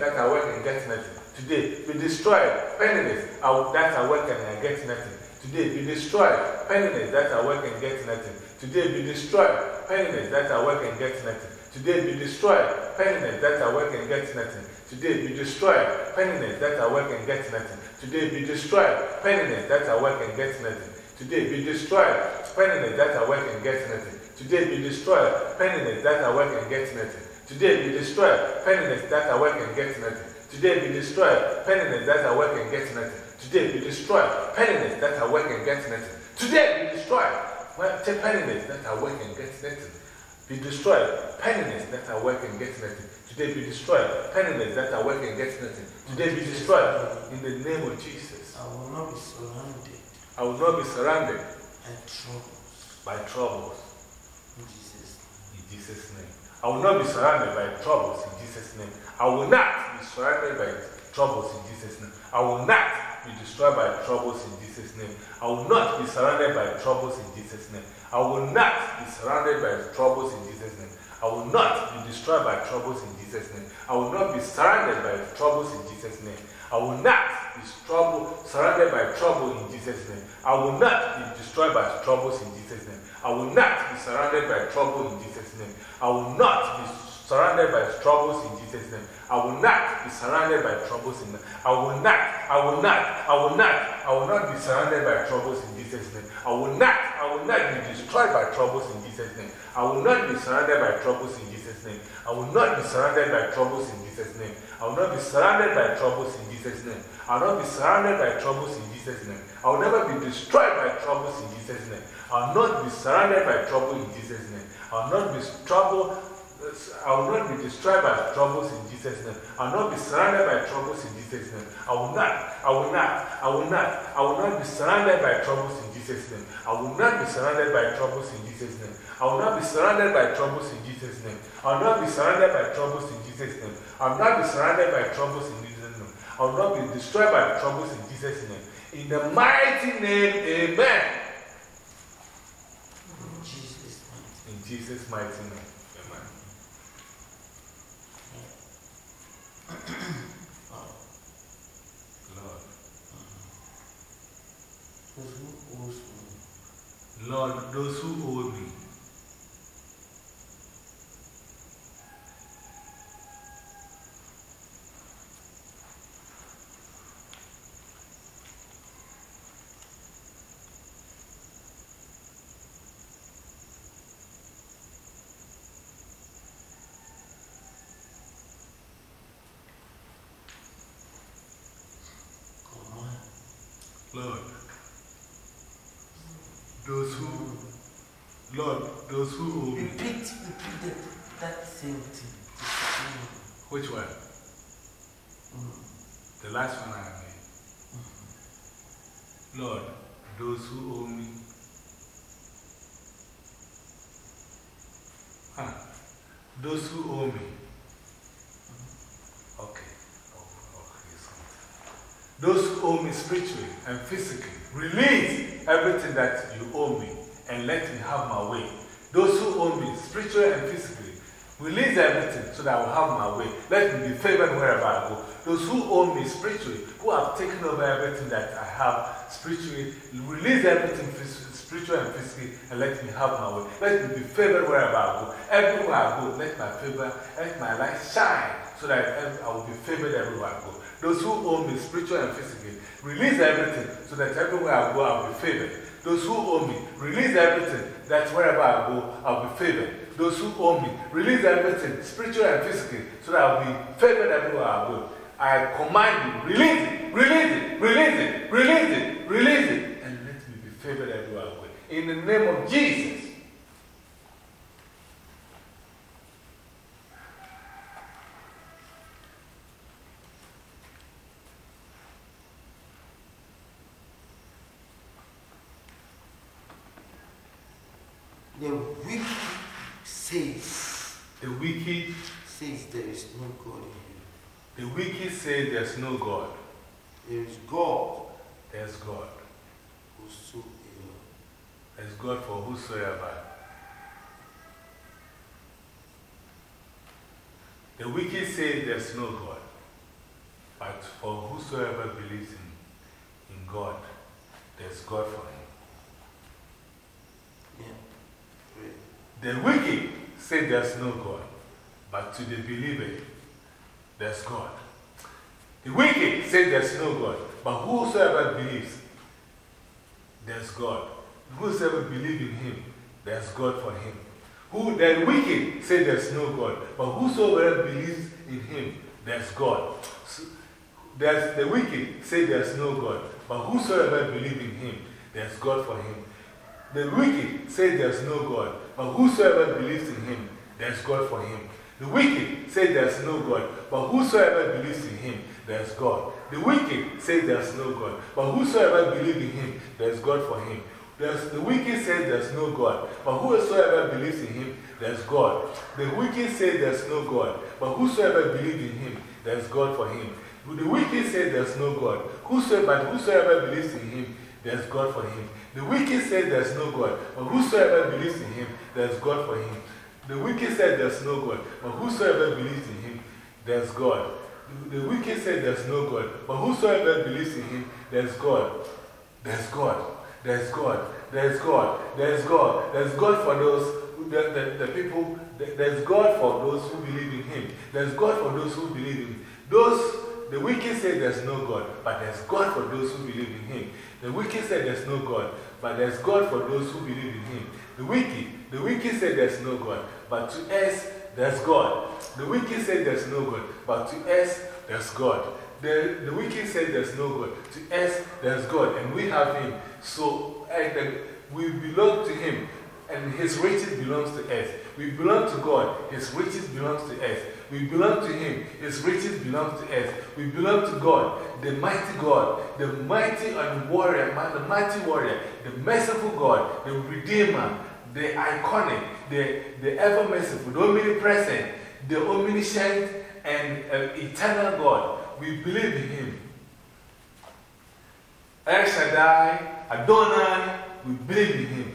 that's I work and get nothing. Today, be destroyed. Penniless, that's I work and I get nothing. Today be destroyed. Penniless that I work and get nothing. Today be destroyed. Penniless that I work and get nothing. Today be destroyed. Penniless that I work and get nothing. Today be destroyed. Penniless that I work and get nothing. Today be destroyed. Penniless that I work and get nothing. Today be destroyed. Penniless that I work and get nothing. Today be destroyed. Penniless that I work and get nothing. Today be destroyed. Penniless that I work and get nothing. Today be destroyed. Penniless that I work and get nothing. Today be destroyed. Penniless that I work and get nothing. Today be destroyed. Penniless that I work and get nothing. Be destroyed. Penniless that I work and get nothing. Today be destroyed. Penniless that I work and get nothing. Today be destroyed. In the name of Jesus. I will not be surrounded. I will not be surrounded by troubles. By troubles. In Jesus' name. In Jesus' name. I will not be surrounded by troubles in Jesus' name. I will not be surrounded by troubles in Jesus' name. I will not be destroyed by troubles in Jesus' name. I will not be surrounded by troubles in Jesus' name. I will not be surrounded by troubles in Jesus' name. I will not be destroyed by troubles in Jesus' name. I will not be surrounded by troubles in Jesus' name. I will not be trouble, surrounded by trouble in Jesus' name. I will not be destroyed by troubles in Jesus' name. I will not be surrounded by trouble in Jesus' name. I will not be surrounded by troubles in Jesus' name. I will not be surrounded by troubles in. I will not, I will not, I will not, I will not be surrounded by troubles in Jesus' name. I will not, I will not be destroyed by troubles in Jesus' name. I will not be surrounded by troubles in Jesus' name. I will not be surrounded by troubles in Jesus' name. I will not be surrounded by troubles in Jesus' name. I will not be surrounded by troubles in Jesus' name. I will never be destroyed by troubles in Jesus' name. I will not be surrounded by trouble in Jesus' name. I will not be trouble. I will not be destroyed by troubles in Jesus' name. I will not be surrounded by troubles in Jesus' name. I will not, I will not, I will not, I will not be surrounded by troubles in Jesus' name. I will not be surrounded by troubles in Jesus' name. I will not be surrounded by troubles in Jesus' name. I will not be surrounded by troubles in Jesus' name. I will not be surrounded by troubles in Jesus' name. I will not be destroyed by troubles in Jesus' name. In the mighty name, amen. In Jesus' mighty name. Lord. Those who owe me. Lord, those who, Lord, those who. Repeat, repeat that same thing. Which one? Mm. The last one I made. Mm. Lord, those who owe me. Huh. Those who owe me. Mm. Okay. Oh, those who owe me spiritually and physically, release everything that you owe me and let me have my way. Those who own me spiritually and physically, release everything so that I will have my way. Let me be favored wherever I go. Those who own me spiritually, who have taken over everything that I have spiritually, release everything spiritually and physically and let me have my way. Let me be favored wherever I go. Everywhere I go, let my favor, let my light shine so that I will be favored everywhere I go. Those who own me spiritually and physically, release everything so that everywhere I go, I'll be favored. Those who own me, release everything that wherever I go, I'll be favored. Those who own me, release everything spiritual and physically so that I'll be favored everywhere I go. I command you, release it, release it, release it, release it, release it, and let me be favored everywhere I go. In the name of Jesus. The wicked says, The wicked says there is no God in. The wicked say there's no God. There is God. There's God. Whosoever. There's God for whosoever. The wicked say there's no God. But for whosoever believes in, in God, there's God for him. Yeah. The wicked say there's no God, but to the believer, there's God. The wicked say there's no God, but whosoever believes, there's God. Whosoever believes in him, there's God for him. Who the wicked say there's no God, but whosoever believes in him, there's God. So, there's, the wicked say there's no God, but whosoever believes in him, there's God for him. The wicked say there's no God, but whosoever believes in him, there's God for him. The wicked say there's no God, but whosoever believes in him, there's God. The wicked say there's no God, but whosoever believes in him, there's God for him. There's, the wicked says there's no God, but whosoever believes in him, there's God. The wicked say there's no God, but whosoever believes in him, there's God for him. The wicked say there's no God, whosoever, but whosoever believes in him, there's God for him. The wicked say there's no God, but whosoever believes in him, there's God for him. The wicked said there's no God, but whosoever believes in him, there's God. The wicked said there's no God, but whosoever believes in him, there's God. There's God. There's God. There's God. There's God. There's God for those, the, the, the people, there's God for those who believe in him. There's God for those who believe in him. Those, the wicked say there's no God, but there's God for those who believe in him. The wicked say there's no God, but there's God for those who believe in him. The wicked, the wicked say there's no God, but to us, there's God. The wicked say there's no God, but to us, there's God. The, the wicked say there's no God. To us, there's God, and we have Him. So and, we belong to Him, and His riches belongs to us. We belong to God, His riches belongs to us. We belong to Him, His riches belong to us. We belong to God, the mighty God, the mighty and warrior, the mighty warrior, the merciful God, the Redeemer, the iconic, the, the ever merciful, the omnipresent, the omniscient, and uh, eternal God. We believe in Him. El Shaddai, Adonai, we believe in Him.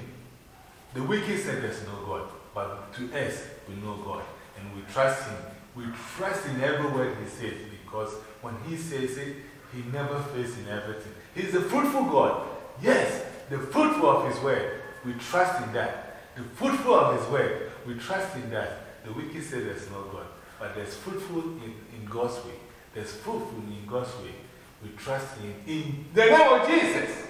The wicked said there's no God, but to us, we know God and we trust Him. We trust in every word He says because when He says it, He never fails in everything. He's a fruitful God. Yes, the fruitful of His word. We trust in that. The fruitful of His word. We trust in that. The wicked say there's no God, but there's fruitful in, in God's way. There's fruitful in God's way. We trust Him in the name of Jesus.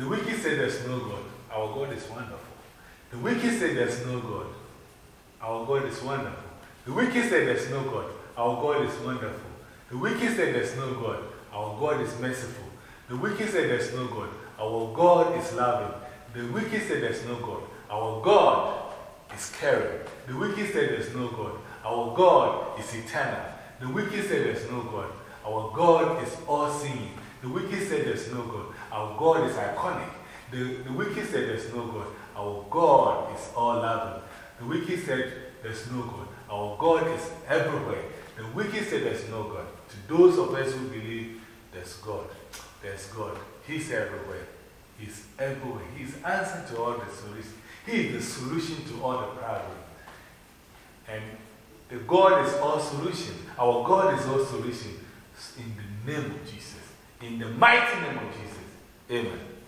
The wicked say there's no God. Our God is wonderful. The wicked say there's no God. Our God is wonderful. The wicked say there's no God. Our God is wonderful. The wicked say there's no God. Our God is merciful. The wicked say there's no God. Our God is loving. The wicked say there's no God. Our God is caring. The wicked say there's no God. Our God is eternal. The wicked say there's no God. Our God is all seeing. The wicked say there's no God. Our God is iconic. The, the wicked said there's no God. Our God is all loving. The wicked said there's no God. Our God is everywhere. The wicked said there's no God. To those of us who believe there's God, there's God. He's everywhere. He's everywhere. He's answer to all the solutions. He is the solution to all the problems. And the God is all solution. Our God is all solution. In the name of Jesus. In the mighty name of Jesus. Amen.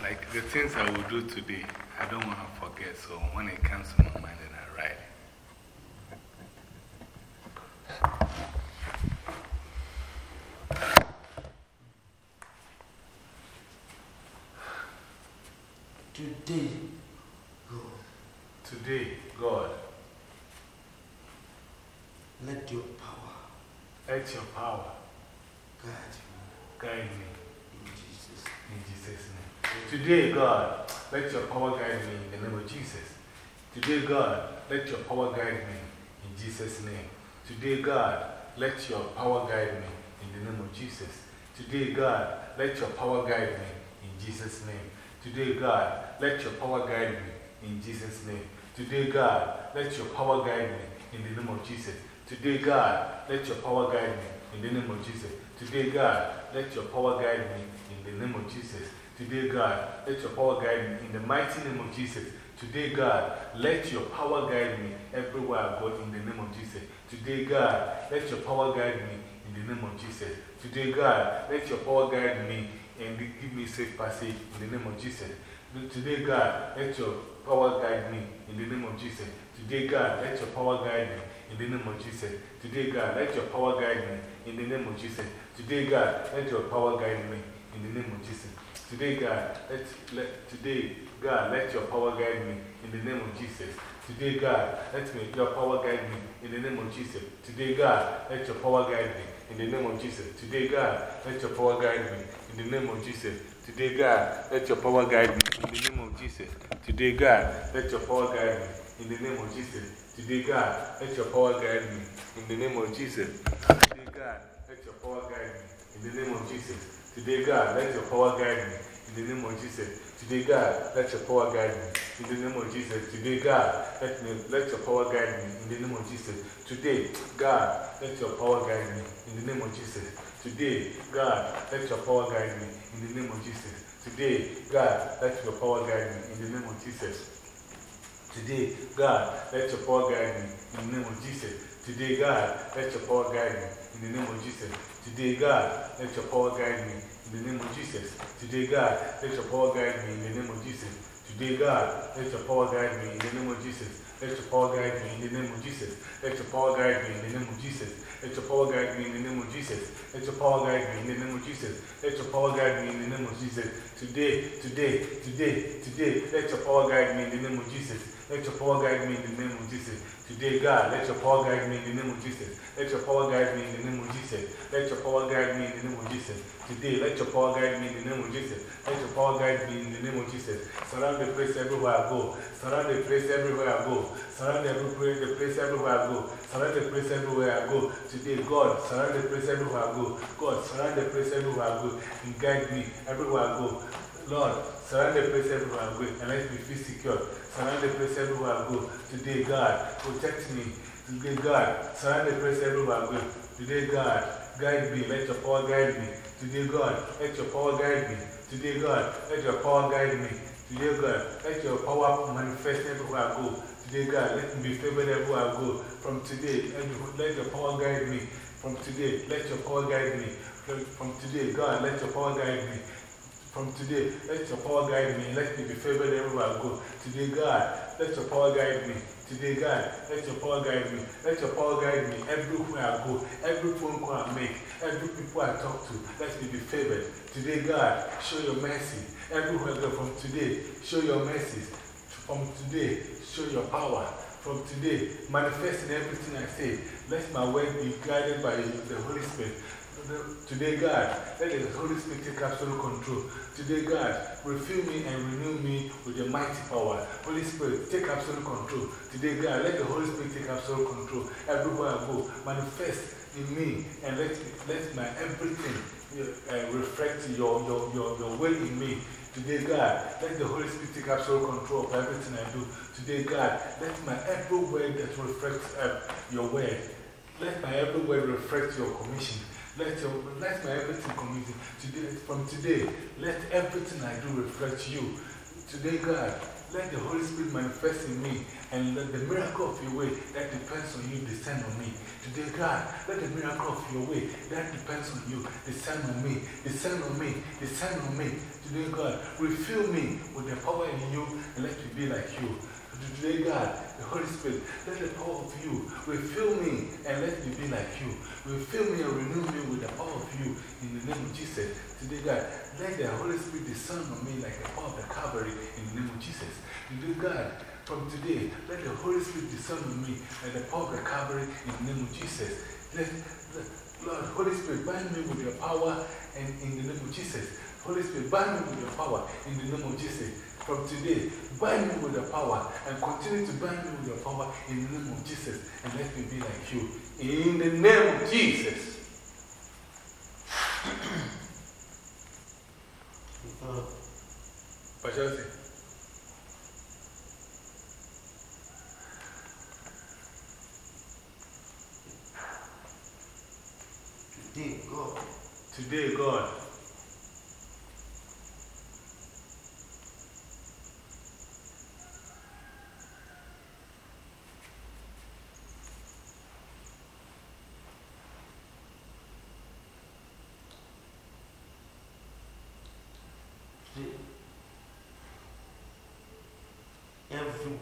Like the things I will do today, I don't want to forget. So when it comes to my mind, then I write. Today, God. Today, God. Let your power. Let your power. Guide me. Guide me. In Jesus' In Jesus' name. Today, God, let your power guide me in the name of Jesus. Today, God, let your power guide me in Jesus' name. Today, God, let your power guide me in the name of Jesus. Today, God, let your power guide me in Jesus' name. Today, God, let your power guide me in Jesus' name. Today, God, let your power guide me in the name of Jesus. Today, God, let your power guide me in the name of Jesus. Today, God, let your power guide me in the name of Jesus. Today, God, let your power guide me in the mighty name of Jesus. Today, God, let your power guide me everywhere I go in the name of Jesus. Today, God, let your power guide me in the name of Jesus. Today, God, let your power guide me and give me safe passage in the name of Jesus. Today, God, let your power guide me in the name of Jesus. Today, God, let your power guide me in the name of Jesus. Today, God, let your power guide me in the name of Jesus. Today, God, let your power guide me in the name of Jesus. Today, God, let, let, today, God, let your power guide me in the name of Jesus. Today, God, let me, your power guide me in the name of Jesus. Today, God, let your power guide me in the name of Jesus. Today, God, let your power guide me in the name of Jesus. Today, God, let your power guide me in the name of Jesus. Today, God, let your power guide me in the name of Jesus. Today, God, let your power guide me in the name of Jesus. Today, God, let your power guide me in the name of Jesus. Today, God, let your power guide me in the name of Jesus. Today, God, let your power guide me in the name of Jesus. Today, God, let, me, let your power guide me in the name of Jesus. Today, God, let your power guide me in the name of Jesus. Today, God, let your power guide me in the name of Jesus. Today, God, let your power guide me in the name of Jesus. Today, God, let your power guide me in the name of Jesus. Today, God, let your power guide me in the name of Jesus. Today, God, let your power guide me in the name of Jesus. Today, God, let your power guide me in the name of Jesus. Today, God, let your power guide me in the name of Jesus. Let your power guide me in the name of Jesus. Let your power guide me in the name of Jesus. Let your power guide me in the name of Jesus. Let your power guide me in the name of Jesus. Let your power guide me in the name of Jesus. Today, today, today, today, let your power guide me in the name of Jesus. Let your power guide me in the name of Jesus. Today, God, let your power guide me in the name of Jesus. Let your power guide me in the name of Jesus. Let your power guide me in the name of Jesus. Today, let your power guide me in the name of Jesus. Let your power guide me in the name of Jesus. Surround the place everywhere I go. Surround the place everywhere I go. Surround every place, the place everywhere I go. Surround the place everywhere I go. Today, God, surround the place everywhere I go. God, surround the place everywhere I go. And guide me everywhere I go. Lord, surround the place everywhere I go and let me feel secure. Surround the place everywhere I go. Today, God, protect me. Today, God, surround the place everywhere I go. Today, God, guide me. Let your power guide me. Today, God, let your power guide me. Today, God, let your power guide me. Today, God, let your power manifest everywhere I go. Today, God, let me be favored everywhere I go. From today, let your power guide me. From today, let your power guide me. From today, God, let your power guide me. From today, let your power guide me. Let me be favored everywhere I go. Today, God, let your power guide me. Today, God, let your power guide me. Let your power guide me everywhere I go. Every phone call I make, every people I talk to, let me be favored. Today, God, show your mercy. Everywhere I go from today, show your mercies. From today, show your power. From today, manifest in everything I say. Let my word be guided by the Holy Spirit. Today, God, let the Holy Spirit take absolute control. Today, God, refill me and renew me with your mighty power. Holy Spirit, take absolute control. Today, God, let the Holy Spirit take absolute control. Everywhere I go, manifest in me and let, let my everything uh, reflect your, your, your, your will in me. Today, God, let the Holy Spirit take absolute control of everything I do. Today, God, let my every word that reflects uh, your word, let my every word reflect your commission. Let, your, let my everything come today, from today, let everything I do reflect you. Today, God, let the Holy Spirit manifest in me and let the miracle of your way that depends on you descend on me. Today, God, let the miracle of your way that depends on you descend on me, descend on me, descend on me. Today, God, refill me with the power in you and let me be like you. Today, God, the Holy Spirit, let the power of you refill me and let me be like you. Refill me and renew me with the power of you in the name of Jesus. Today, God, let the Holy Spirit descend on me like the power of the Calvary in the name of Jesus. Today, God, from today, let the Holy Spirit descend on me like the power of the Calvary in the name of Jesus. Let, let, Lord, Holy Spirit, bind me with your power and in the name of Jesus. Holy Spirit, bind me with your power in the name of Jesus from today, bind me with your power and continue to bind me with your power in the name of Jesus and let me be like you. In the name of Jesus. Shall I say? Today, God. Today, God. Every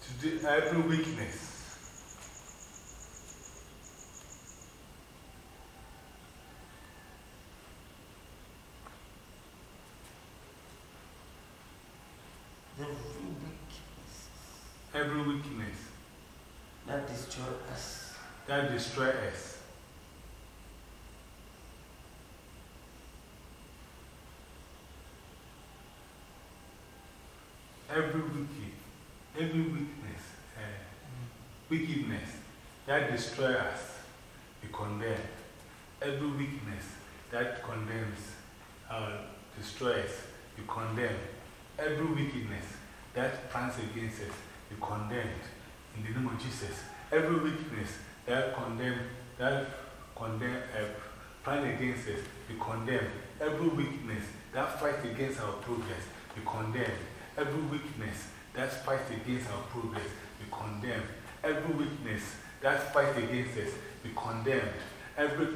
Today, every weakness. every weakness Every weakness that destroys us, that destroys us. Every weakness, uh, wickedness that destroys us, we condemn. Every weakness that condemns, uh, destroys, we condemn. Every wickedness that plans against us, we condemn in the name of Jesus. Every weakness that condemn, that condemn, uh, plan against us, we condemn. Every weakness that fights against our progress, we condemn. Every weakness that fights against our progress, we condemn. Every weakness that fights against us, we condemn. Every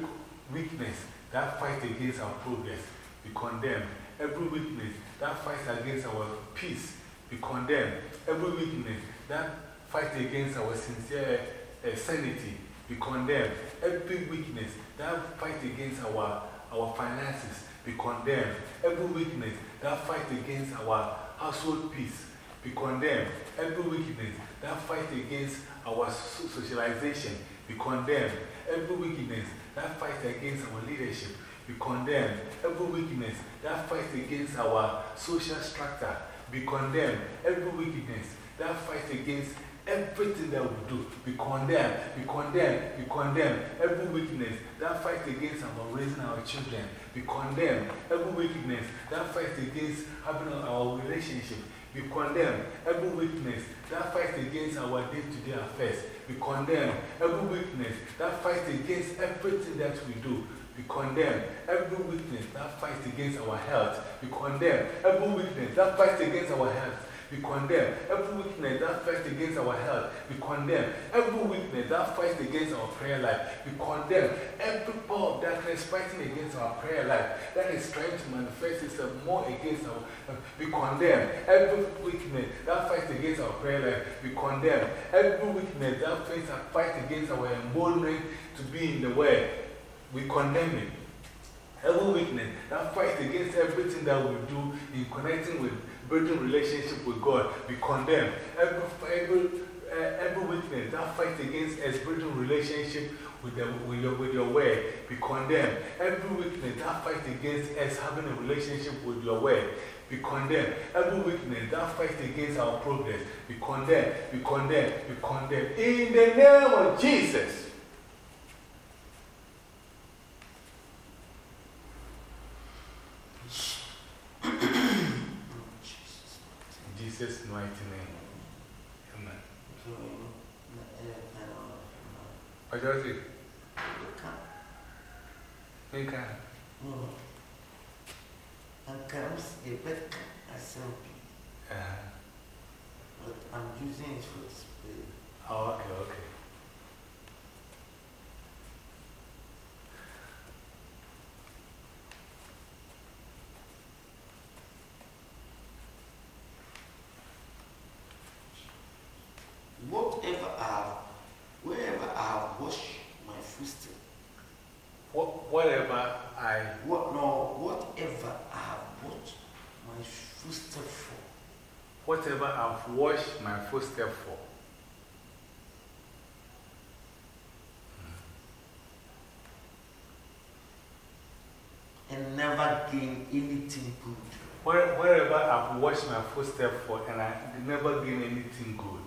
weakness that fights against our progress, we condemn. Every weakness that fights against our peace, we condemn. Every weakness that fights against our sincere uh, sanity, we condemn. Every weakness that fights against our, our finances, we condemn. Every weakness that fights against our household peace, we condemn. Every wickedness that fights against our socialization, we condemn. Every wickedness that fights against our leadership, we condemn. Every wickedness that fights against our social structure, we condemn. Every wickedness that fights against everything that we do, we condemn, we condemn, we condemn. Every wickedness that fights against our raising our children, we condemn. Every wickedness that fights against having our relationship, we condemn. Every wickedness that fights against our day to day affairs, we condemn. Every wickedness that fights against everything that we do, we condemn. Every wickedness that fights against our health, we condemn. Every wickedness that fights against our health, we condemn. Every weakness that fights against our health, we condemn. Every weakness that fights against our prayer life, we condemn. Every power of darkness fighting against our prayer life that is trying to manifest itself more against our, we condemn. Every weakness that fights against our prayer life, we condemn. Every weakness that fights against our emboldenment to be in the way, we condemn it. Every weakness that fights against everything that we do in connecting with building relationship with God, we condemn. Every, every, uh, every weakness that fights against us building relationship with, the, with, your, with your word, we condemn. Every weakness that fights against us having a relationship with your word, we condemn. Every weakness that fights against our progress, we condemn, we condemn, we condemn. In the name of Jesus. In Jesus' mighty name. Amen. It? Nka. And comes the bed. assembly, but I'm using it for display. oh, okay, okay. Whatever I, wherever I wash my footstep, What, whatever I, what no, whatever I have washed my footstep for, whatever I've washed my footstep for, and never gain anything good. where, wherever I've washed my footstep for and I never gain anything good.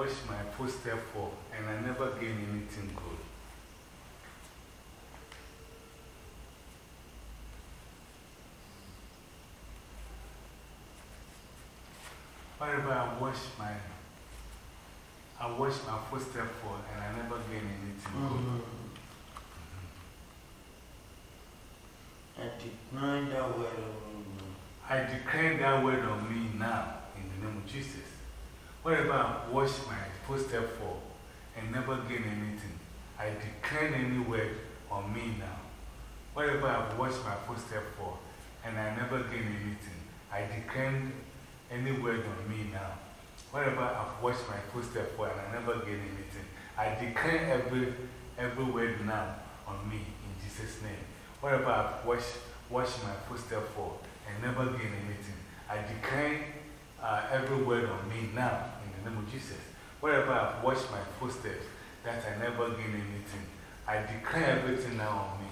Wash my footstep for and I never gain anything good. Wherever I wash my, I wash my footstep for and I never gain anything good. Mm-hmm. I decline that word me. I declare that word on me now in the name of Jesus. Wherever I wash my footstep for and never gain anything, I decline any word on me now. Whatever I've washed my footstep for and I never gain anything, I decline any word on me now. Whatever I've my footstep for and I never gain anything, I declare every, every word now on me in Jesus' name. Whatever I've washed my footstep for and never gain anything, I declare uh, every word on me now in the name of Jesus. Wherever I've washed my footsteps that I never gain anything, I declare everything now on me.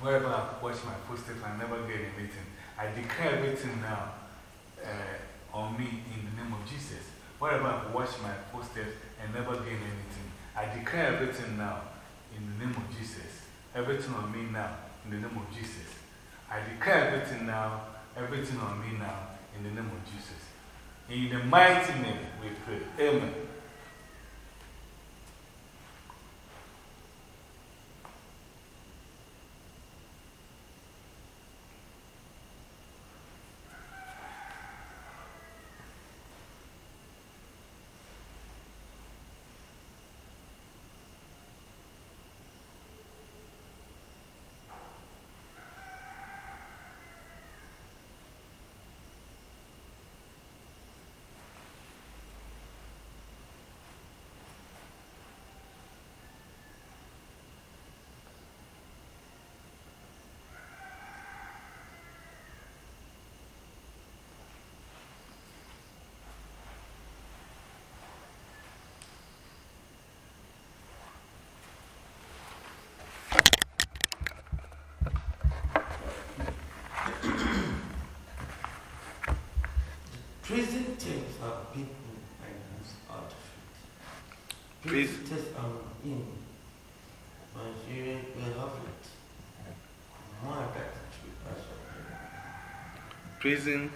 Wherever I've washed my footsteps I never gain anything, I declare everything now uh, on me in the name of Jesus. Wherever I've washed my footsteps and never gain anything, I declare everything now in the name of Jesus. Everything on me now in the name of Jesus. I declare everything now, everything on me now in the name of Jesus. In the mighty name we pray. Amen. Prison terms are people I use out of it. Prison terms are in. Nigerian, we have it. More gratitude as well. Prison.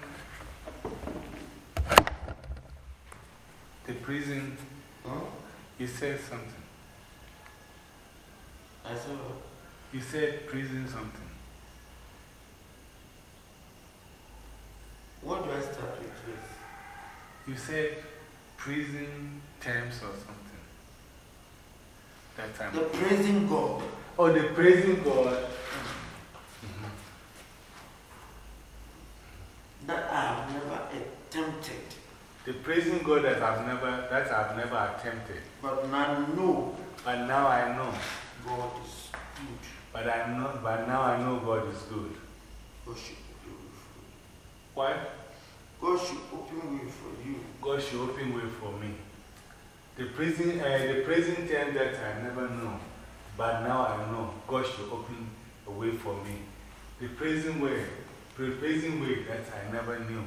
The prison, Huh? you said something. I said, You said prison something. what do I start with this? You said prison terms or something. That time. The praising God. Oh, the praising God. Mm-hmm. that I have never attempted, The praising God that I've never, that I've never attempted. but now I know But now I know. God is good. But, I know, but now I know God is good. God should open way for you. Why? God should open way for you. God should open way for me. The praising, uh, the praising time that I never know, but now I know God should open a way for me. The praising way, the praising way that I never knew,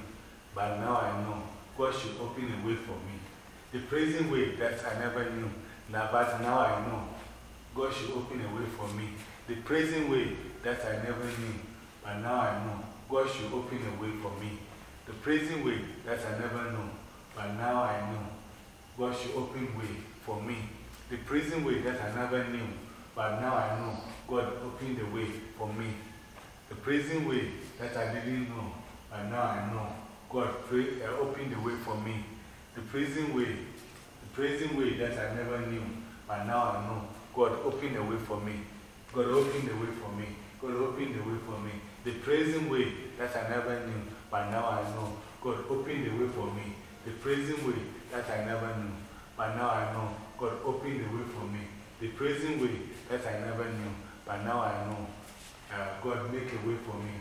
but now I know God should open a way for me. The praising way that I never knew, but now I know God should open a way for me. The praising way that I never knew, but now I know God should open a way for me. The praising way that I never knew, but now I know. God should open way for me. The praising way that I never knew, but now I know. God opened the way for me. The praising way that I didn't know, but now I know. God uh, opened the way for me. The praising way, the praising way that I never knew, but now I know. God opened the way for me. God opened the way for me. God opened the way for me. The praising way that I never knew, but now I know. God opened the way for me. The praising way that I never knew, but now I know. God opened the way for me. The praising way that I never knew, but now I know. Uh, God make a way for me.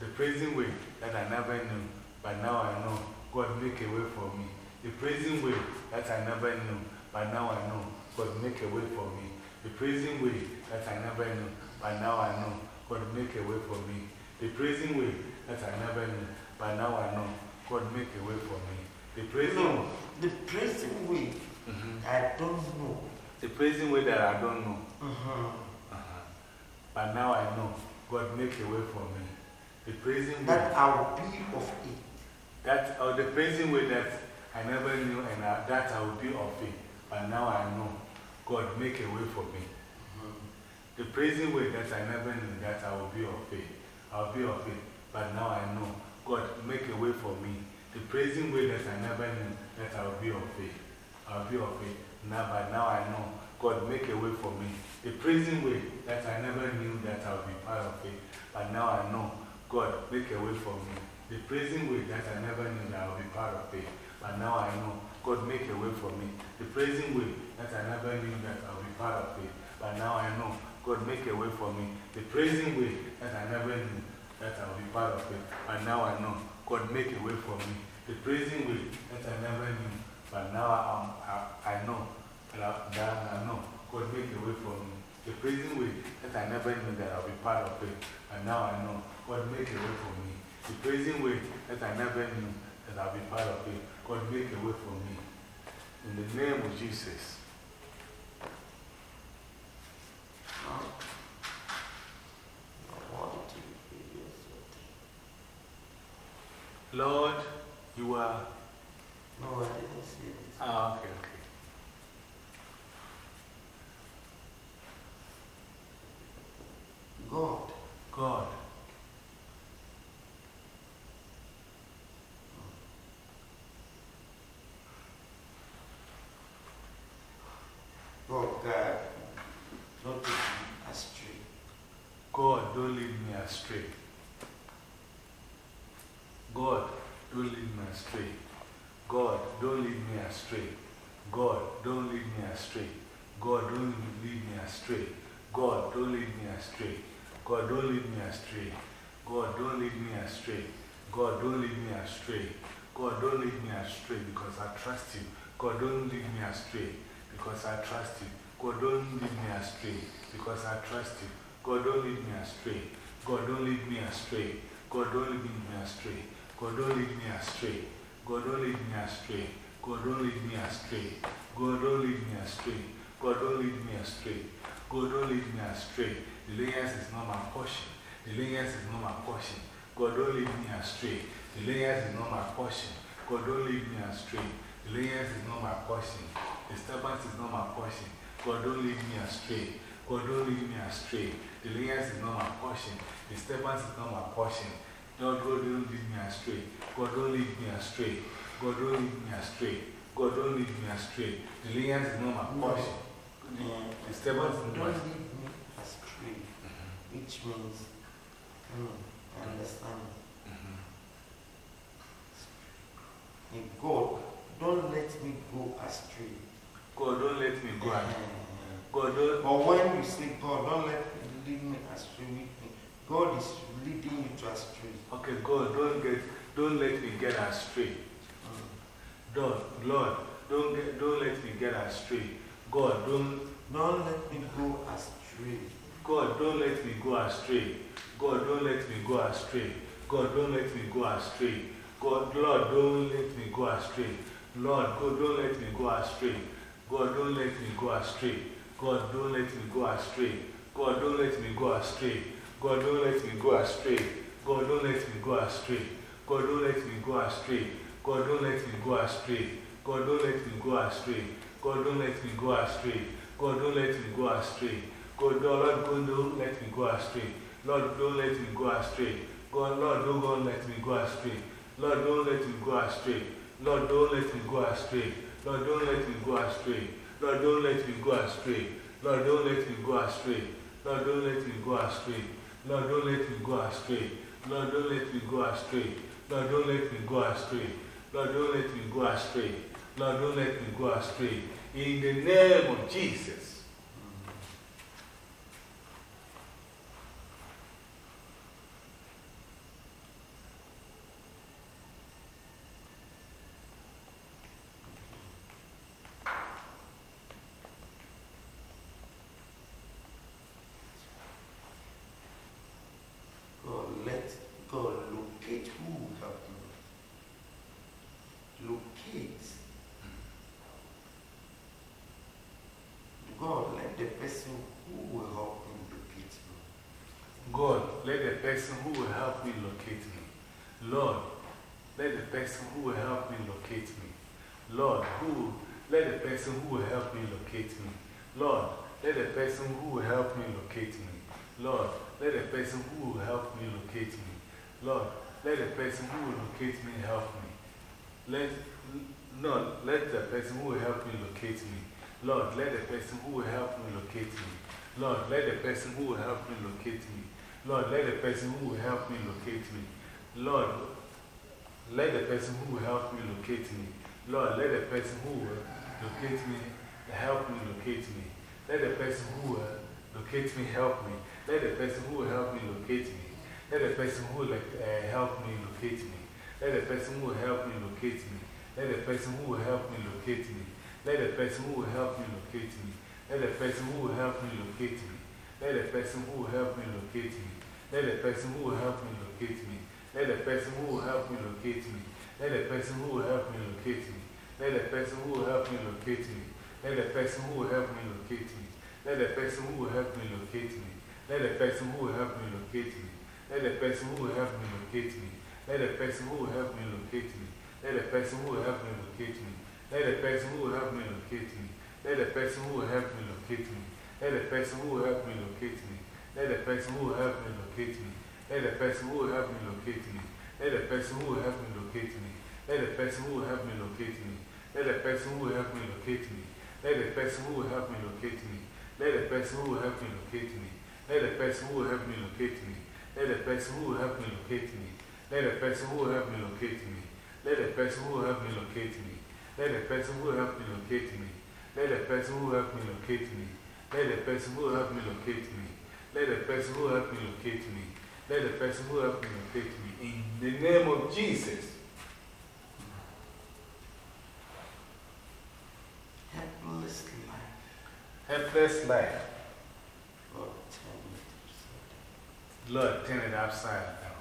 The praising way that I never knew, but now I know. God make a way for me. The praising way that I never knew, but now I know. God make a way for me. The praising way that I never knew, but now I know. God make a way for me. The praising way that I never knew, but now I know. God make a way for me. The praising, No, the praising way -hmm. I don't know. the praising way that I don't know. -hmm. -huh. But now I know. God make a way for me. The praising way That I will be of it. that, or the praising way that I never knew and I, that I will be of it. But now I know. God make a way for me. The praising way that I never knew that I will be of it. I'll be of it. But now I know. God make a way for me. The praising way that I never knew that I will be of it. I'll be of it. Now, but now I know. God make a way for me. The praising way that I never knew that I will be part of it. But now I know. God make a way for me. The praising way that I never knew that I will be part of it. But now I know. God make a way for me. The praising way that I never knew that I will be part of it. But now I know. God make a way for me. The praising way that I never knew that I will be part of it. But now I know. God make a way for me. The praising way that I never knew. But now I, I, I know. That I, that I know. God make a way for me. The praising way that I never knew that I'll be part of it. And now I know. God make a way for me. The praising way that I never knew that I'll be part of it. God make a way for me. In the name of Jesus. Lord, you are. No, I didn't see this. Ah, okay, okay. God. God. God, God, don't take me astray. God, don't lead me astray. God, don't lead me astray. God, don't lead me astray. God, don't lead me astray. God, don't lead me astray. God, don't lead me astray. God, don't lead me astray. God, don't lead me astray. God, don't lead me astray. God, don't lead me astray because I trust you. God, don't lead me astray because I trust you. God, don't lead me astray because I trust you. God, don't lead me astray. God, don't lead me astray. God, don't lead me astray. God, don't lead me astray. God, don't lead me astray. God, don't lead me astray. God, don't lead me astray. God, don't lead me astray. God, don't lead me astray. Delayance is not my portion. Delayance is not my portion. God, don't lead me astray. Delayance is not my portion. God, don't lead me astray. Delayance is not my portion. Disturbance is not my portion. God, don't lead me astray. God, don't lead me astray. Delayance is not my portion. Disturbance is not my portion. Lord, God, don't lead me astray. God, don't lead me astray. God, don't lead me astray. God, don't lead me astray. Delayance is not my portion. Disturbance is not my Don't lead me astray, which means, mm, I understand. And God, don't let me go astray. God, don't let me go. Eh, God, don't. But when you say, God, don't let me lead me astray with me, God is leading you to astray. Okay, God, don't get, don't let me get astray. Mm. Lord, Lord, don't get, don't let me get astray. God, don't, Don't let me go astray. God, don't let me go astray. God, don't let me go astray. God, don't let me go astray. God, Lord, don't let me go astray. Lord, God, don't let me go astray. God, don't let me go astray. God, don't let me go astray. God, don't let me go astray. God, don't let me go astray. God, don't let me go astray. God, don't let me go astray. God, don't let me go astray. God, don't let me go astray. God, don't let me go astray. God, don't let me go astray. God, Lord, don't let me go astray. Lord, don't let me go astray. God, Lord, don't let me go astray. Lord, don't let me go astray. Lord, don't let me go astray. Lord, don't let me go astray. Lord, don't let me go astray. Lord, don't let me go astray. Lord, don't let me go astray. Lord, don't let me go astray. Lord, don't let me go astray. Lord, don't let me go astray. Lord, don't let me go astray. Lord, don't let me go astray. In the name of Jesus. God, let God locate who will help me. Locate. God, let the person who will help me locate me. God, let the person who will help me locate me. Lord, let the person who will help me locate me. Lord, who, let the person who will help me locate me. Lord, let the person who will help me locate me. Lord, let the person who will help me locate me. Lord, let the person who will locate me help me. Let, no, let the person who will help me locate me. Lord, let the person who will help me locate me. Lord, let the person who will help me locate me. Lord, let the person who will help me locate me. Lord, let the person who will help me locate me. Lord, let the person who will locate me help me locate me. Let the person who will locate me help me. Let the person who will help me locate me. Let the person who will uh, help me locate me. Let the person who will help me locate me. Let the person who will help me locate me. Let the person who will help me locate me. Let the person who will help me locate me. Let the person who will help me locate me. Let the person who will help me locate me. Let the person who will help me locate me. Let the person who will help me locate me. Let the person who will help me locate me. Let the person who will help me locate me. Let the person who will help me locate me. Let the person who will help me locate me. Let the person who will help me locate me. Let the person who will help me locate me. Let the person who will help me locate me. Let the person who will help me locate me. Let the person who will help me locate me. Let the person who will help me locate me. Let the person who will help me locate me. Let the person who will help me locate me. Let the person who will help me locate me. Let the person who will help me locate me. Let the person who will help me locate me. Let the person who will help me locate me. Let the person who will help me locate me. Let the person who will help me locate me. Let the person who will help me locate me. Let the person who will help me locate me. Let the person who will help me locate me. Let the person who will help me locate me. Let the person who will help me locate me. Let the person who will help me locate me. Let the person who will help me locate me. Let the person who will help me locate me. In the name of Jesus. Helpless life. Helpless life. God, turn it upside Lord, turn it upside down.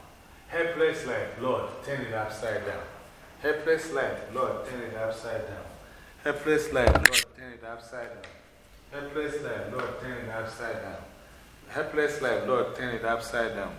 Helpless life, Lord, turn it upside down. Helpless life, Lord, turn it upside down. Helpless life, Lord, turn it upside down. Helpless life, Lord, turn it upside down. Helpless life, Lord, turn it upside down.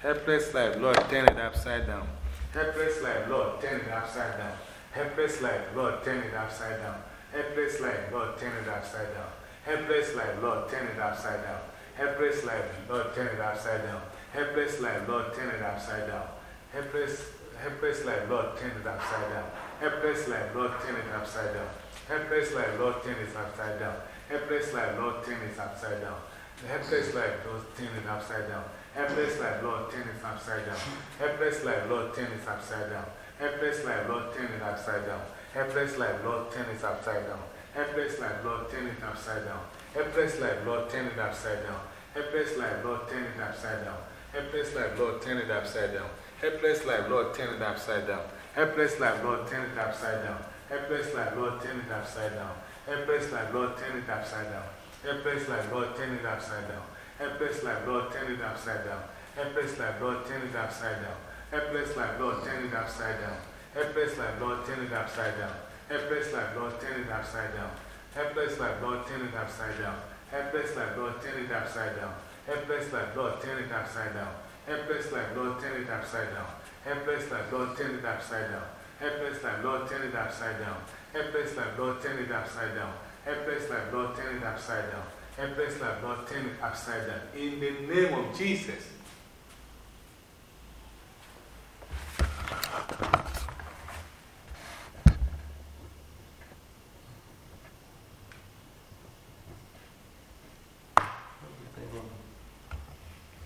Helpless life, Lord, turn it upside down. Helpless life, Lord, turn it upside down. Helpless life, Lord, turn it upside down. Helpless life, Lord, turn it upside down. Helpless life, Lord, turn it upside down. Helpless life, Lord, turn it upside down. Helpless life, Lord, turn it upside down. Helpless, helpless life, Lord, turn it upside down. Helpless life, Lord, turn it upside down. Helpless life, Lord, turn it upside down. Helpless life, Lord, turn it upside down. Helpless life, Lord, turn it upside down. Helpless life, Lord, turn it upside down. Helpless life, Lord, turn it upside down. Helpless life, Lord, turn it upside down. Helpless life, Lord, turn it upside down. Helpless life, Lord, turn it upside down. Helpless life, Lord, turn it upside down. Helpless life, Lord, turn it upside down. Helpless life, Lord, turn it upside down. Helpless life, Lord, turn it upside down. Helpless life, Lord, turn it upside down. Helpless life, Lord, turn it upside down. Helpless life, Lord, turn it upside down. Helpless life, Lord, turn it upside down. Helpless life, Lord, turn it upside down. Helpless life, Lord, turn it upside down. Helpless life, Lord, turn it upside down. Helpless life, Lord, turn it upside down. Helpless life, Lord, turn it upside down. Helpless life, Lord, turn it upside down. Helpless life, Lord, turn it upside down. Helpless life, Lord, turn it upside down. Helpless life, Lord, turn it upside down. Helpless life, Lord, turn it upside down. Helpless life, Lord, turn it upside down. Helpless life, Lord, turn it upside down. Helpless life, Lord, turn it upside down. Helpless life, Lord, turn it upside down. In the name of Jesus.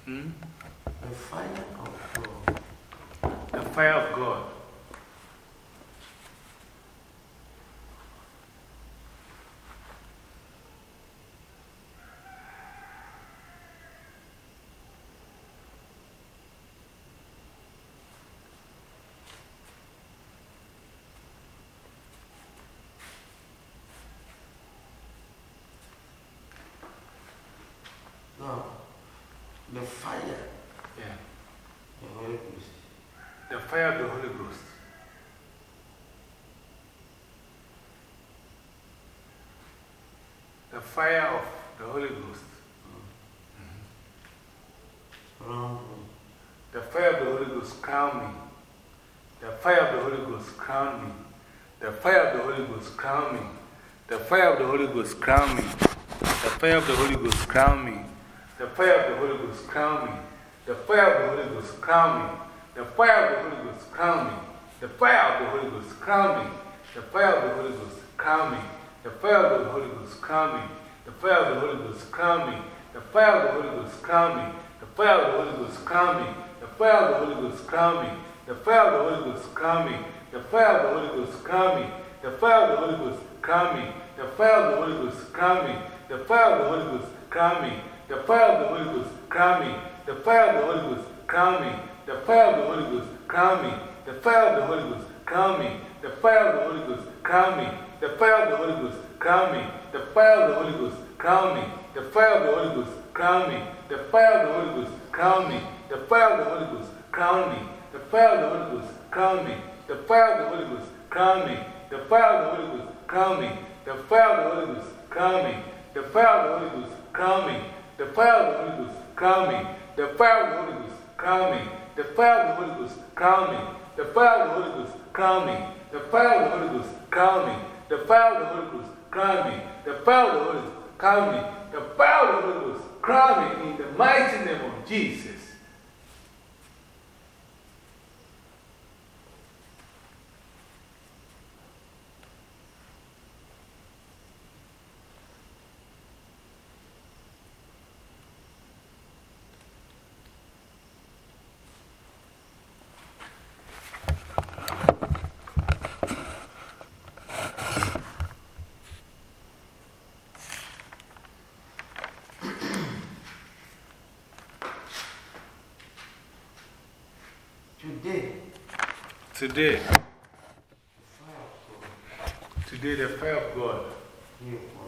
Hmm? The fire of God. The fire of God. No. The fire. Yeah. The Holy Ghost. The fire of the Holy Ghost. The fire of the Holy Ghost. The fire of the Holy Ghost crown me. The fire of the Holy Ghost crown me. The fire of the Holy Ghost crown me. The fire of the Holy Ghost crown me. The fire of the Holy Ghost crown me. The fire of the Holy Ghost crown me. The fire of the Holy Ghost crown me. The fire of the Holy Ghost crown me. The fire of the Holy Ghost crown me. The fire of the Holy Ghost crown me. The fire of the Holy Ghost crown me. The fire of the Holy Ghost crown me. The fire of the Holy Ghost crown me. The fire of the Holy Ghost crown me. The fire of the Holy Ghost crown me. The fire of the Holy Ghost crown me. The fire of the Holy Ghost crown me. The fire of the Holy Ghost crown me. The fire of the Holy Ghost crown me. The fire of the Holy Ghost crown me. The fire of the Holy Ghost crown me. The fire of the Holy Ghost crown me. The fire of the Holy Ghost crown me. The fire of the Holy Ghost crown me. The fire of the Holy Ghost crown me. The fire of the Holy Ghost crown me. The fire of the Holy Ghost crown me. The fire of the Holy Ghost crown me. The fire of the Holy Ghost crown me. The fire of the Holy Ghost crown me. The fire of the Holy Ghost crown me. The fire of the Holy Ghost crown me. The fire of the Holy Ghost crown me. The fire of the Holy Ghost crown me. The fire of the Holy Ghost crown me. The fire of the Holy Ghost crown me. The fire of the Holy Ghost crown me. The fire of the Holy Ghost crown me. The fire of the Holy Ghost crown me. The fire of the Holy Ghost crown me. The fire of the Holy Ghost crown me. The fire of the Holy Ghost crown me. The fire of the Holy Ghost crown me in the mighty name of Jesus. Today, Today, today the fire of God be upon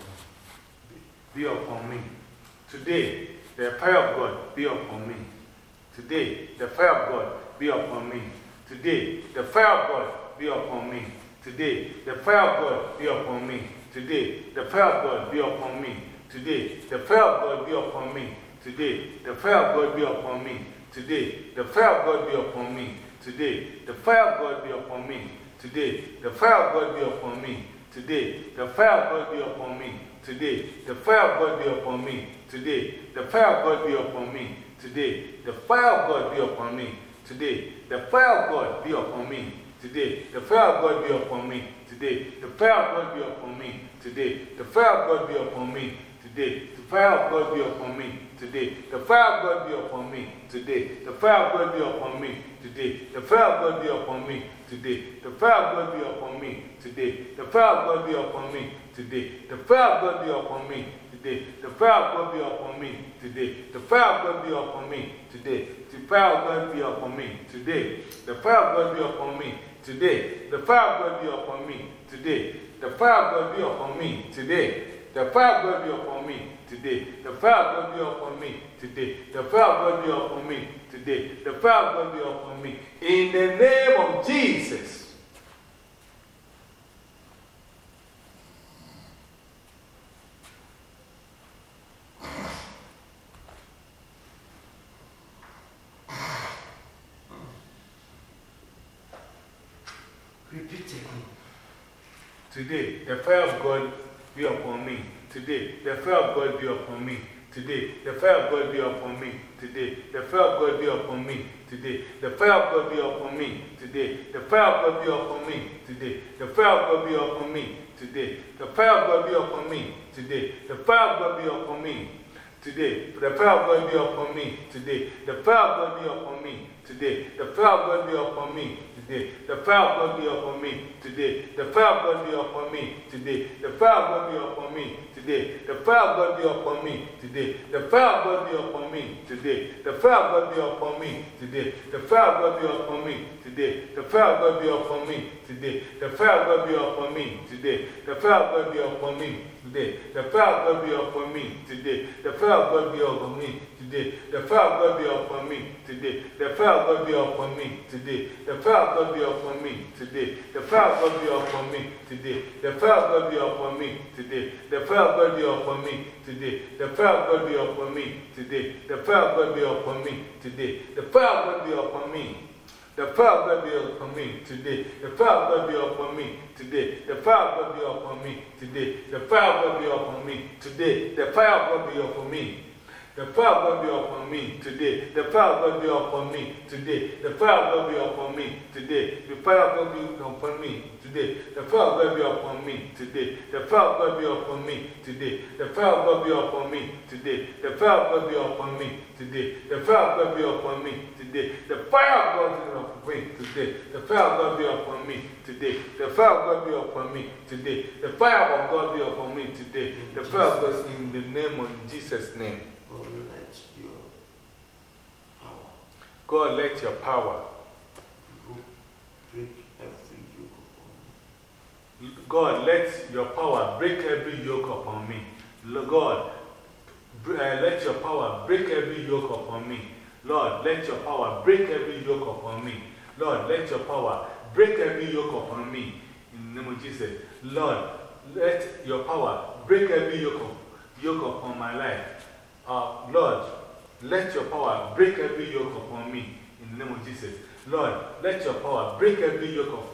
me. be upon me. Today, the fire of God be upon me. Today, the fire of God be upon me. Today, the fire of God be upon me. Today, the fire of God be upon me. Today, the fire of God be upon me. Today, the fire of God be upon me. Today, the fire of God be upon me. Today, the fire of God be upon me. Today, the fire of God be upon me. Today, the fire of God be upon me. Today, the fire of God be upon me. Today, the fire of God be upon me. Today, the fire of God be upon me. Today, the fire of God be upon me. Today, the fire of God be upon me. Today, the fire of God be upon me. Today, the fire of God be upon me. Today, the fire of God be upon me. Today, fire of God be upon me. Today, the fire of God be upon me. Today, the fire of God be upon me. Today, the fire of God be upon me. Today, the fire of God be upon me. Today, the fire of God be upon me. Today, the fire of God be upon me. Today, the fire of God be upon me. Today, the fire of God be upon me. Today, the fire of God be upon me. Today, the fire of God be upon me. Today, the fire of God be upon me. Today, the fire of God be upon me. Today, the fire of God be upon me. Today, the fire of God be upon me. Today, the fire of God be upon me. Today, the fire of God be upon me. In the name of Jesus. Today, the fire of God be upon me. Today, the fire of God be upon me. Today, the fire of God be upon me. Today, the fire of God be upon me. Today, the fire of God be upon me. Today, the fire of God be upon me. Today, the fire of God be upon me. Today, the fire of God be upon me. Today, the fire of God be upon me. Today, the fire of God be upon me. Today, the fire of God be upon me. Today, the fire of God be upon me. Today, the fire of God be upon me. Today, the fire of God be upon me. Today, the fire of God be upon me. Today, the fire of God be upon me. Today, the fire of God be upon me. Today, the fire of God be upon me. Today, the fire of God be upon me. Today, the fire of God be upon me. Today, the fire of God be upon me. Today, the fire of God be upon me. Today, the fire God be upon me. Today, the fire God be upon me. Today, the fire God be upon me. Today, the fire God be upon me. Today, the fire God be upon me. Today, the fire God be upon me. Today, the fire God be upon me. Today, the fire God be upon me. Today, the fire God be upon me. Today, the fire God be upon me. Today, the fire God be upon me. The fire God be upon me today. The fire God be upon me today. The fire God be upon me today. The fire God be upon me today. The fire God be upon me. The fire God be upon me today. The fire God be upon me today. The fire God be upon me today. The fire God be upon me today. The fire of God be upon me today. The fire of God be upon me today. The fire of God be upon me today. The fire of God be upon me today. The fire of God be upon me today. The fire of God be upon me today. The fire of God be upon me today. The fire of God be upon me today. The fire of God be upon me today. The fire of God in the name of Jesus' name. God, let your power break every yoke upon me. God, let your power break every yoke upon me. God, uh, let your power break every yoke upon me. Lord, let your power break every yoke upon me. Lord, let your power break every yoke upon me. In the name of Jesus. Lord, let your power break every yoke, yoke upon my life. Uh, Lord, let your power break every yoke upon me. In the name of Jesus. Lord, let your power break every yoke of,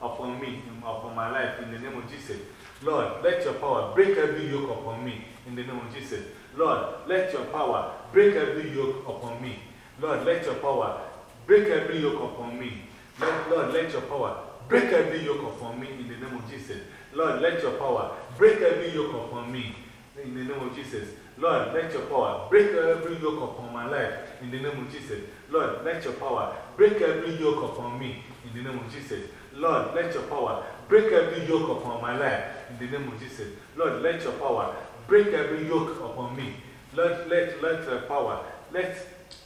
upon me, upon my life. In the name of Jesus. Lord, let your power break every yoke upon me. In the name of Jesus. Lord, let your power break every yoke upon me. Lord, let your power break every yoke upon me. Lord, Lord, let your power break every yoke upon me in the name of Jesus. Lord, let your power break every yoke upon me in the name of Jesus. Lord, let your power break every yoke upon my life in the name of Jesus. Lord, let your power break every yoke upon me in the name of Jesus. Lord, let your power break every yoke upon my life in the name of Jesus. Lord, let your power break every yoke upon me. Lord, let, let your power, let,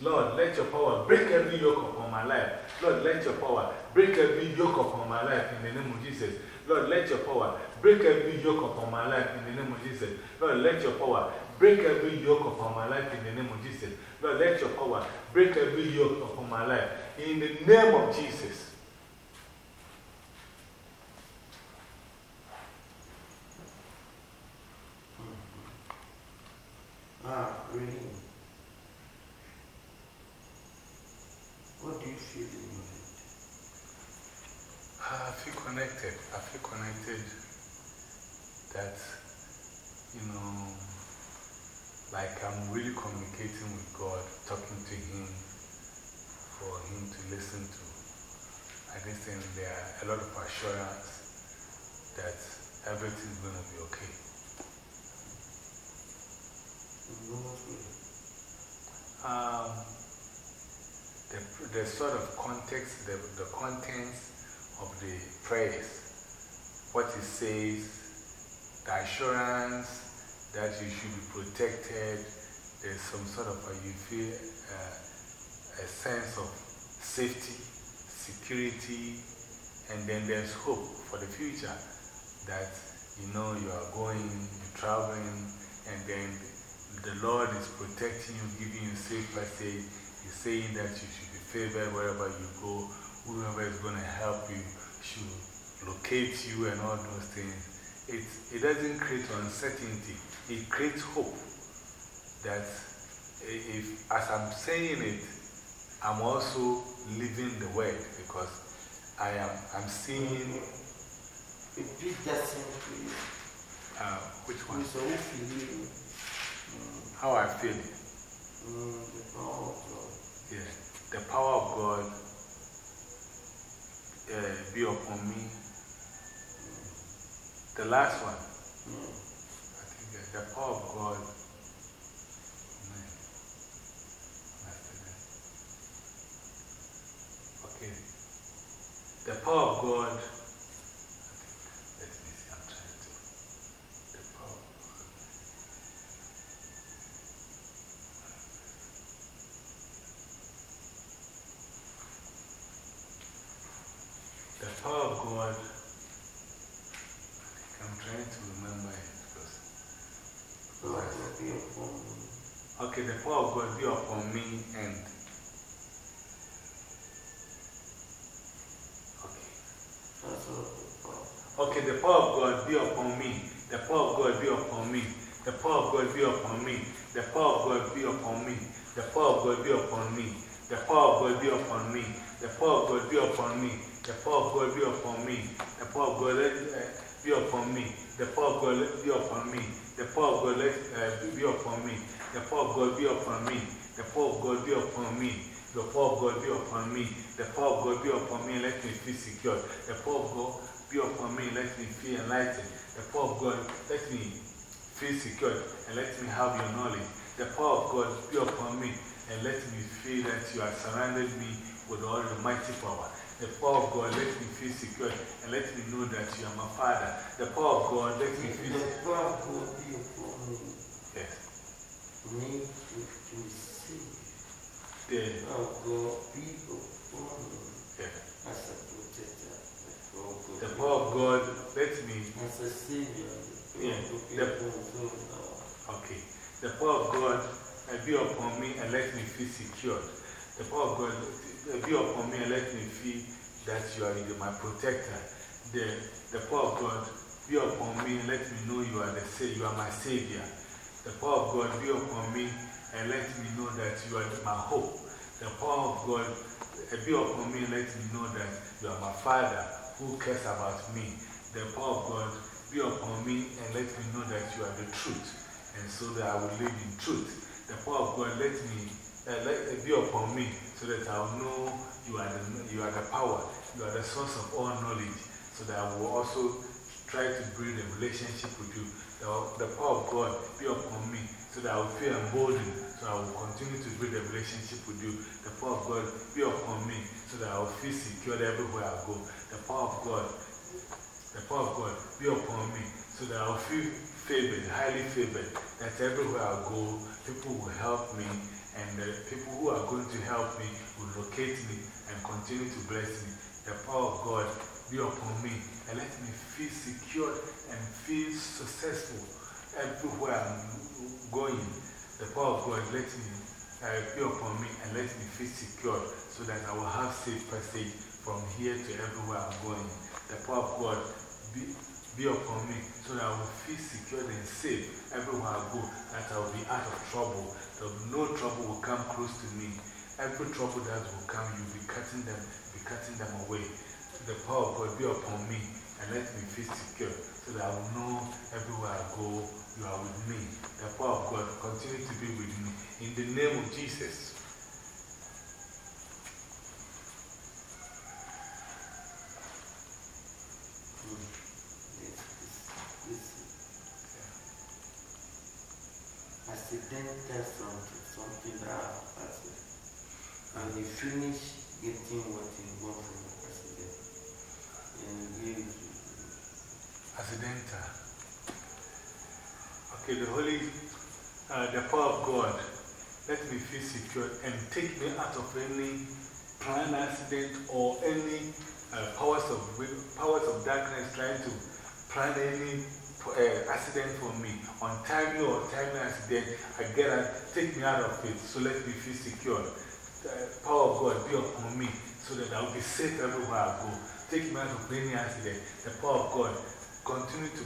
Lord, let your power break every yoke upon my life. Lord, let your power break every yoke upon my life in the name of Jesus. Lord, let your power break every yoke upon my life in the name of Jesus. Lord, let your power break every yoke upon my life in the name of Jesus. Lord, let your power break every yoke upon my life in the name of Jesus. Ah? What do you feel in your head? I feel connected. I feel connected that, you know, like I'm really communicating with God, talking to Him for Him to listen to. I just think there are a lot of assurance that everything's going to be okay. Um, the, the sort of context, the, the contents of the prayers, what it says, the assurance that you should be protected, there's some sort of, a, you feel uh, a sense of safety, security, and then there's hope for the future that you know you are going, you're traveling, and then the Lord is protecting you, giving you safe passage. He's saying that you should be favored wherever you go. Whoever is going to help you should locate you and all those things. It, it doesn't create uncertainty, it creates hope. That if, as I'm saying it, I'm also living the word because I am I'm seeing. Repeat that same to you. Uh, which one? So if you leave, How I feel. mm, the power of God. Yeah. The power of God uh, be upon me. The last one. I think the power of God. Okay. The power of God. I think, let me see, I'm trying to. The power of God. The power of God. I think I'm trying to remember it because. God will be upon me. Okay, the power of God be upon me and. Okay. That's the power. Okay, the power of God be upon me. The power of God be upon me. The power of God be upon me. The power of God be upon me. The power of God be upon me. The power of God be upon me. The power of God be upon me. The power of God be upon me. The power of God let, uh, be upon me. The power of God be upon me. The power of God let uh, be upon me. The power of God be upon me. The power of God be upon me. The power of God be upon me. The power of God be upon me let me feel secure. The power of God be upon me let me feel enlightened. The power of God let me feel secure and let me have your knowledge. The power of God be upon me and let me feel that you are surrounded me with all the mighty power. The power of God let me feel secure and let me know that you are my Father. The power of God let me feel The power of God be upon me. yes. Me to, to receive. The, power of God be upon me. yes. As a protector. The power of God. the power of God let me As a savior. Yeah, of God be the- Okay. The power of God be upon me and let me feel secured. The power of God be upon me and let me feel that you are my protector. The, the power of God be upon me and let me know you are, the, you are my savior. The power of God be upon me and let me know that you are my hope. The power of God uh, be upon me and let me know that you are my father who cares about me. The power of God be upon me and let me know that you are the truth and so that I will live in truth. The power of God let me uh, let be upon me so that I will know you are, the, you are the power, you are the source of all knowledge, so that I will also try to build a relationship with you. The, the power of God be upon me so that I will feel emboldened, so I will continue to build a relationship with you. The power of God be upon me so that I will feel secure everywhere I go. The power of God the power of God be upon me so that I'll feel favored, highly favored, that everywhere I go, people will help me, and the people who are going to help me will locate me and continue to bless me. The power of God be upon me and let me feel secure and feel successful everywhere I'm going. The power of God let me uh, be upon me and let me feel secure so that I will have safe passage from here to everywhere I'm going. The power of God be, be upon me so that I will feel secure and safe everywhere I go, that I will be out of trouble. that no trouble will come close to me. Every trouble that will come, you'll be cutting them, be cutting them away. The power of God be upon me and let me feel secure so that I will know everywhere I go, you are with me. The power of God continue to be with me. In the name of Jesus. Accidental something, something that happened. And you finish getting what you want from the accident. And give accidental. Okay, the Holy, uh, the power of God, let me feel secure and take me out of any planned accident or any uh, powers, of, powers of darkness trying to plan any uh, accident for me. Untimely or timely accident, I get a, take me out of it. So let me feel secure. The power of God be upon me so that I will be safe everywhere I go. Take me out of any accident. The power of God continue to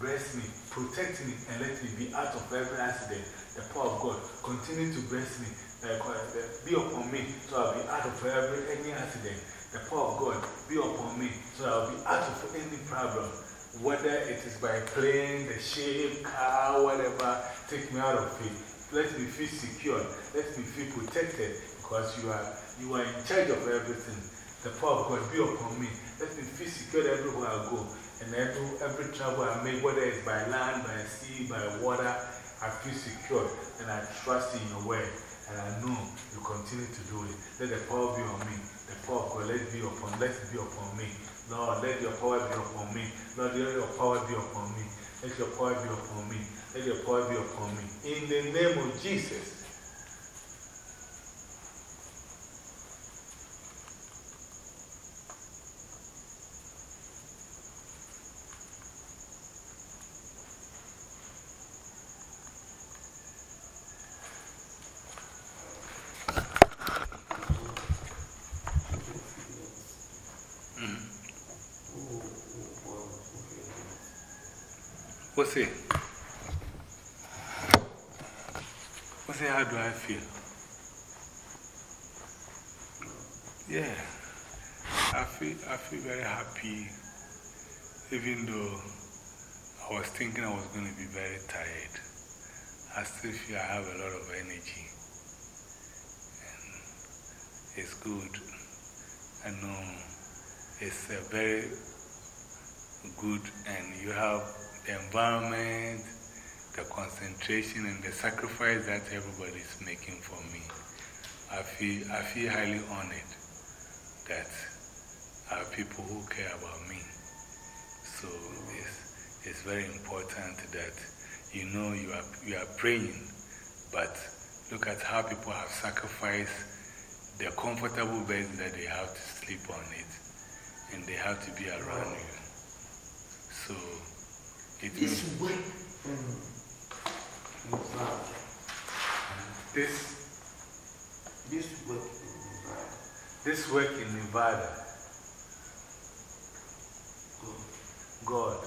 bless me, protect me, and let me be out of every accident. The power of God continue to bless me, uh, be upon me so I'll be out of every any accident. The the power of God be upon me so I'll be out of any problem. Whether it is by plane, the ship, car, whatever, take me out of it. Let me feel secure. Let me feel protected because you are, you are in charge of everything. The power of God be upon me. Let me feel secure everywhere I go. And every, every travel I make, whether it's by land, by sea, by water, I feel secure and I trust in your word. And I know you continue to do it. Let the power be on me. The power of God, let it be upon, let it be upon me. Lord, let your power be upon me. Lord, let your power be upon me. Let your power be upon me. Let your power be upon me. In the name of Jesus. What's it? What's it? How do I feel? Yeah, I feel, I feel very happy, even though I was thinking I was going to be very tired. I still feel I have a lot of energy. And it's good. I know it's a very good, and you have the environment, the concentration, and the sacrifice that everybody is making for me. I feel, I feel highly honored that have people who care about me. So it's, it's very important that you know you are, you are praying, but look at how people have sacrificed the comfortable bed that they have to sleep on it, and they have to be around you. So way. Mm. This, this work in Nevada. This work in Nevada. God. God.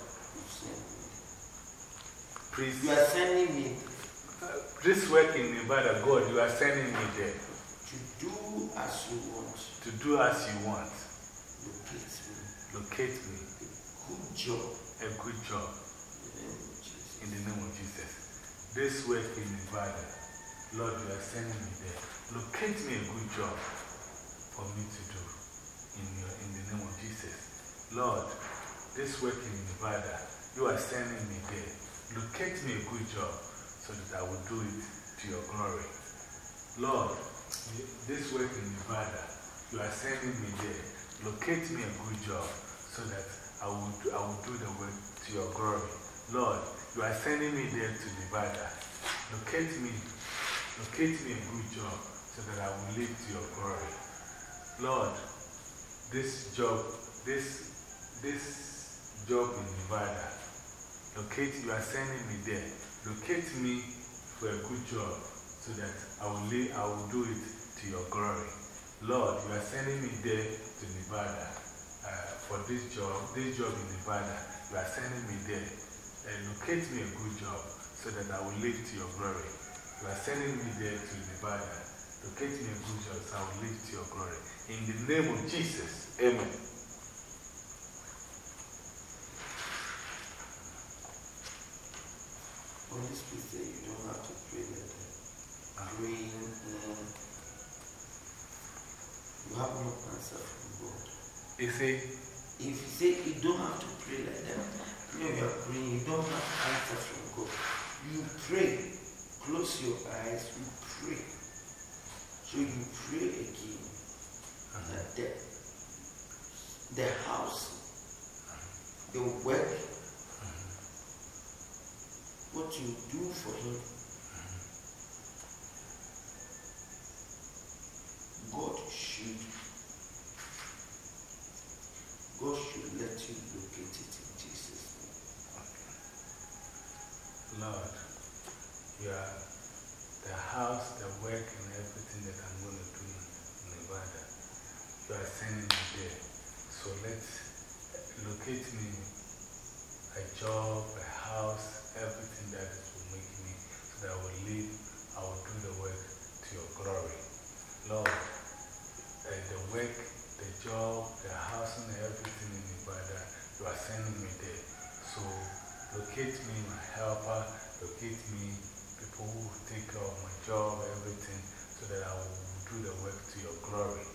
Please. You are sending me. Uh, this work in Nevada, God, you are sending me there. To do as you want. To do as you want. Locate me. Locate me. A good job. A good job. In the name of Jesus. This work in Nevada, Lord, you are sending me there. Locate me a good job for me to do in, your, in the name of Jesus. Lord, this work in Nevada, you are sending me there. Locate me a good job so that I will do it to your glory. Lord, this work in Nevada, you are sending me there. Locate me a good job so that I will do, I will do the work to your glory. Lord, you are sending me there to Nevada. Locate me, locate me a good job so that I will live to your glory. Lord, this job, this, this job in Nevada, locate, you are sending me there. Locate me for a good job so that I will, live, I will do it to your glory. Lord, you are sending me there to Nevada uh, for this job, this job in Nevada. You are sending me there and locate me a good job so that I will live to your glory. You are sending me there to Nevada. Locate me a good job so I will live to your glory. In the name of Jesus, amen. Holy Spirit you don't have to pray like that. Praying, uh, you have no answer from God. You see? If you say you don't have to pray like that, when you are praying, you don't have answers from God. You pray, close your eyes, you pray. So you pray again. That the, the house, the work, uh-huh. what you do for Him, uh-huh. God should, God should let you locate it in Jesus' name. Lord, you are the house, the work, and everything that I'm going to do in Nevada. You are sending me there. So let's locate me a job, a house, everything that will make me so that I will live, I will do the work to your glory. Lord, the work the job, the house, and everything in Ibadan, you are sending me there. So locate me, my helper, locate me, people who take care of my job, everything, so that I will do the work to your glory.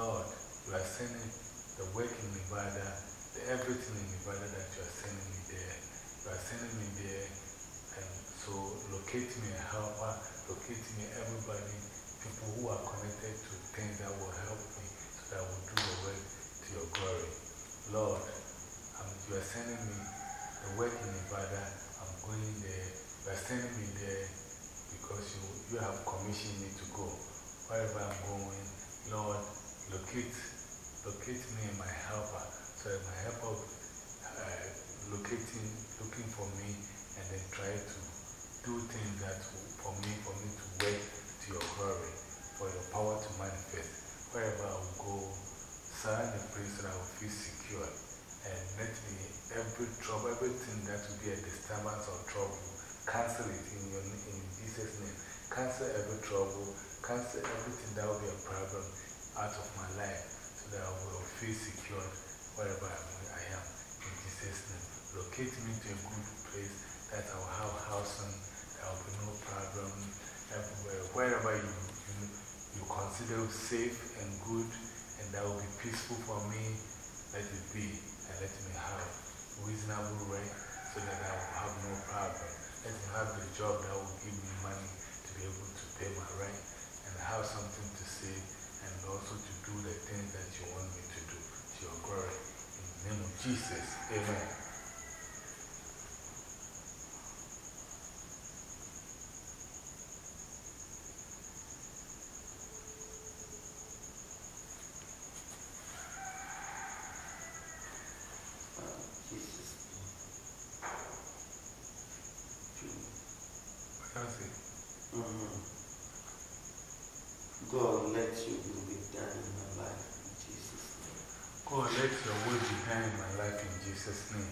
Lord, you are sending the work in Nevada, the everything in Nevada that you are sending me there. You are sending me there. And so locate me a helper, locate me everybody, people who are connected to things that will help me so that I will do the work to your glory. Lord, um, you are sending me the work in. I'm going there. You are sending me there because you, you have commissioned me to go. Wherever I'm going, Lord, locate, locate me and my helper. So that my helper uh, locating, looking for me and then try to do things that for me, for me to work to your glory, for your power to manifest. Wherever I will go, surround the place that I will feel secure. And let me, every trouble, everything that will be a disturbance or trouble, cancel it in, your, in Jesus' name. Cancel every trouble, cancel everything that will be a problem out of my life so that I will feel secure wherever I am. In Jesus' name. Locate me to a good place that I will have housing, there will be no problem. Everywhere, wherever you, you, you consider safe and good and that will be peaceful for me, let it be and let me have reasonable rent so that I will have no problem. Let me have the job that will give me money to be able to pay my rent and have something to say and also to do the things that you want me to do to your glory. In the name of Jesus, amen. God, let your will be done in my life in Jesus' name. God, let your will be done in my life in Jesus' name.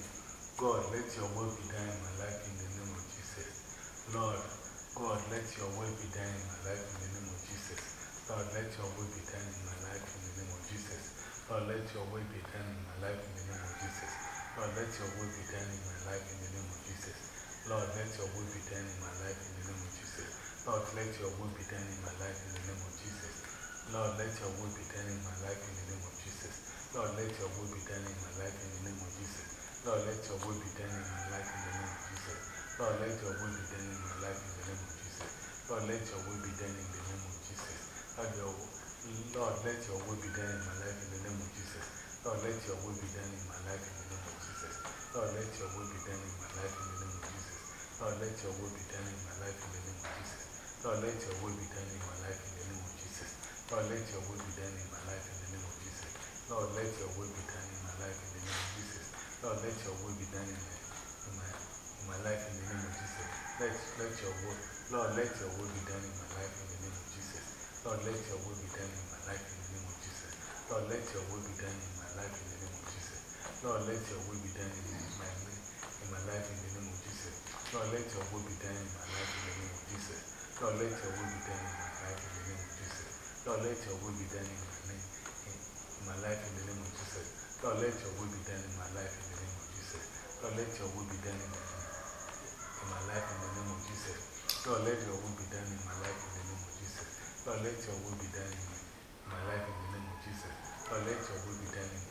God, let your will be done in my life in the name of Jesus. Lord, God, let your will be done in my life in the name of Jesus. Lord, let your will be done in my life in the name of Jesus. Lord, let your will be done in my life in the name of Jesus. Lord, let your will be done in my life in the name of Jesus. Lord, let your will be done in my life in the name of Jesus. Lord, let your will be done in my life in the name of Jesus. Lord, let your will be done in my life in the name of Jesus. Lord, let your will be done in my life in the name of Jesus. Lord, let your will be done in my life in the name of Jesus. Lord, let your will be done in my life in the name of Jesus. Lord, let your will be done in the name of Jesus. Lord, Lord, let your will be done in my life in the name of Jesus. Lord, let your will be done in my life in the name of Jesus. Lord, let your will be done in my life in the name of Jesus. Lord, let your will be done in my life in the name of Jesus. Lord, let your will be done in my life in the name of Jesus. Lord, let your will be done in my life in the name of Jesus. Lord, let your will be done in my life in the name of Jesus. Lord, let your will be done in my, in my, in my life in the name of Jesus. Let, let your will, Lord, let your will be done in my life in the name of Jesus. Lord, let your will be done in my life in the name of Jesus. Lord, let your will be done in my life in the name of Jesus. Lord, let your will be done in my, in my life in the name of Jesus. Lord, let your will be done in my life in the name of Jesus. Lord, let your will be done in my life in the name of Jesus. Lord, let your will be done in my, name, in my life in the name of Jesus. Lord, let your will be done in my life in the name of Jesus. Lord, let your will be done in my, in my life in the name of Jesus. Lord, let your will be done in my life in the name of Jesus. Lord, let your will be done in my, life in the name of Jesus. Lord, let your will be done in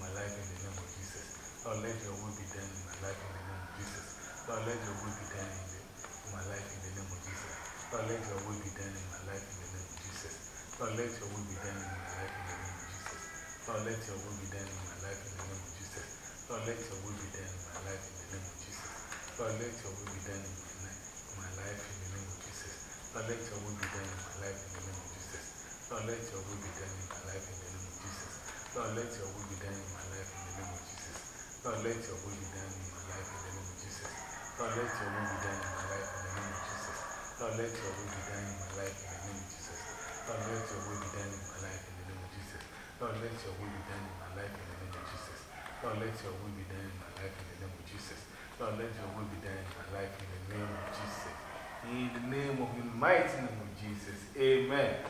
my life in the name of Jesus. Lord, let your will be done in my life in the name of Jesus. Lord, let your will be done in, my life in the name of Jesus. Lord, let your will be done in my life in the name of Jesus. Lord, let your will be done in my life in the name of Jesus. Lord, let your will be done in my life in the name of Jesus. Lord, let your will be done in my life in the name of Jesus. Lord, let your will be done in my, life in the name of Jesus. Lord, let your will be done in my life in the name of Jesus. Lord, let your will be done in my life in the name of Jesus. Lord, let your will be done in my life in the name of Jesus. Lord, let your will be done in my life in the name of Jesus. Lord, let your will be done in my life in the name of Jesus. Lord, let your will be done in my life in the name of Jesus. Lord, let your will be done in my life in the name of Jesus. Lord, let your will be done in my life in the name of Jesus. Lord, let your will be done in my life in the name of Jesus. Lord, let your will be done in my life in the name of Jesus. In the name of the mighty name of Jesus. Amen.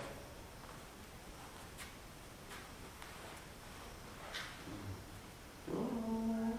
Oh,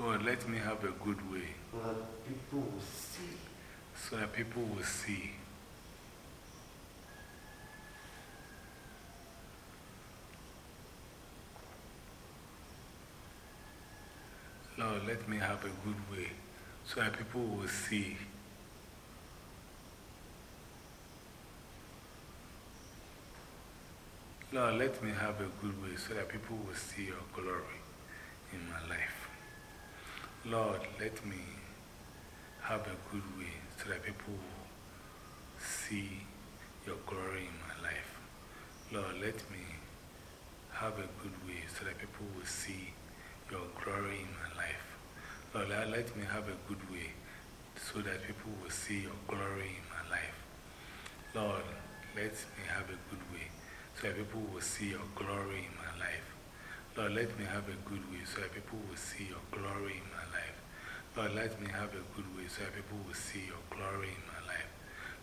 God, let me have a good way so that people will see so that people will see. Lord, let me have a good way so that people will see. Lord, let me have a good way so that people will see your glory in my life. Lord, let me have a good way so that people will see your glory in my life. Lord, let me have a good way so that people will see your glory in my life. Lord, let me have a good way so that people will see your glory in my life. Lord, let me have a good way so that people will see your glory in my life. Lord, let me have a good way so that people will see your glory in my life. Lord, let me have a good way so that people will see your glory in my life.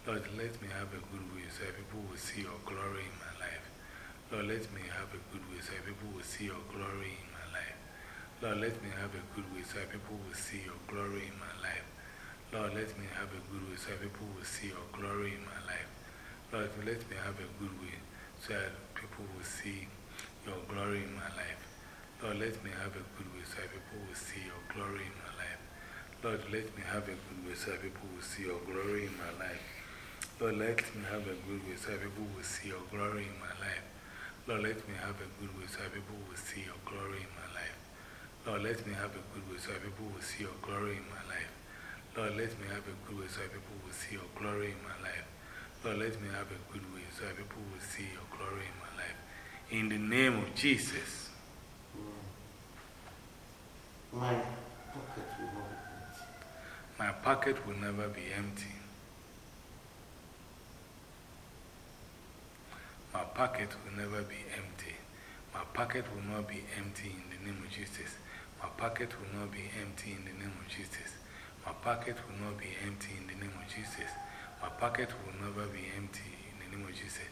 Lord, let me have a good way so that people will see your glory in my life. Lord, let me have a good way so that people will see your glory in my life. Lord, let me have a good way so that people will see your glory in my life. Lord, let me have a good way so that people will see your glory in my life. Lord, let me have a good way so that people will see your glory in my life. Lord, let me have a good way so people will see your glory in my life. Lord, let me have a good way so people will see your glory in my life. Lord, let me have a good way so people will see your glory in my life. Lord, let me have a good way so people will see your glory in my life. Lord, let me have a good way so people will see your glory in my life. Lord, let me have a good way so people will see your glory in my life. Lord, let me have a good way so people will see your glory in my life. In the name of Jesus. Mm. my pocket will not be empty. My pocket will never be empty. My pocket will never be empty. My pocket will not be empty in the name of Jesus. My pocket will not be empty in the name of Jesus. My pocket will not be empty in the name of Jesus. My pocket will never be empty in the name of Jesus.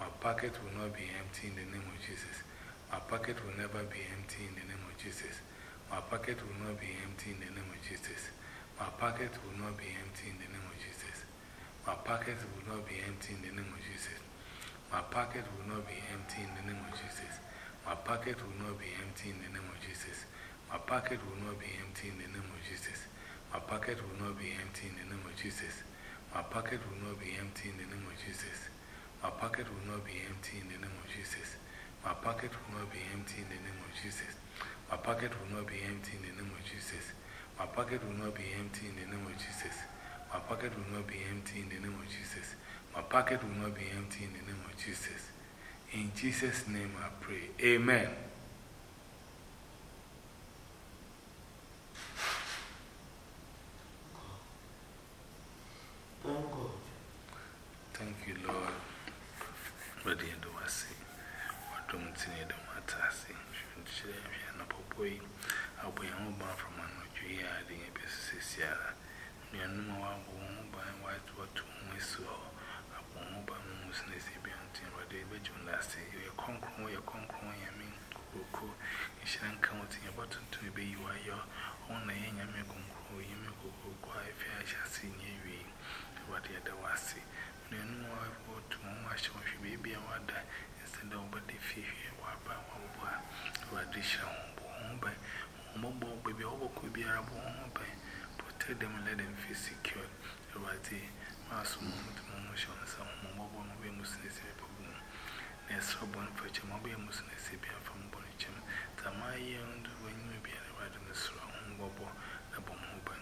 My pocket will not be empty in the name of Jesus. My pocket will never be empty in the name of Jesus. My pocket will not be empty in the name of Jesus. My pocket will not be empty in the name of Jesus. My pocket will not be empty in the name of Jesus. My pocket will not be empty in the name of Jesus. My pocket will not be empty in the name of Jesus. My pocket will not be empty in the name of Jesus. My pocket will not be empty in the name of Jesus. My pocket will not be empty in the name of Jesus. My pocket will not be empty in the name of Jesus. My pocket will not be empty in the name of Jesus. My pocket will not be empty in the name of Jesus. My pocket will not be empty in the name of Jesus. My pocket will not be empty in the name of Jesus. My pocket will not be empty in the name of Jesus. In Jesus' name I pray. Amen. Thank God. Thank you, Lord. But the end of us, what don't see the matter, share and a popoy. I'll be home from an OG, adding a business. You know, I won't buy white what to my soul. I won't buy most necessary until I did, but you last say you're conquering, you're conquering, I mean, cool. You shouldn't count in your button to be you are your own name. You may conquer, you may go quiet, I shall see you. What the other was see. No, I go to my show if you be a wonder instead of but if you hear what by one boy, what this shall by mobile baby over could be a bone by protect them and let them feel secure. Right there, my moment, motion, some mobile mobile Muslims. There's so one for your mobile Muslims from Bonichim. Tamay and when you be a right in the strong bubble, a bomb open.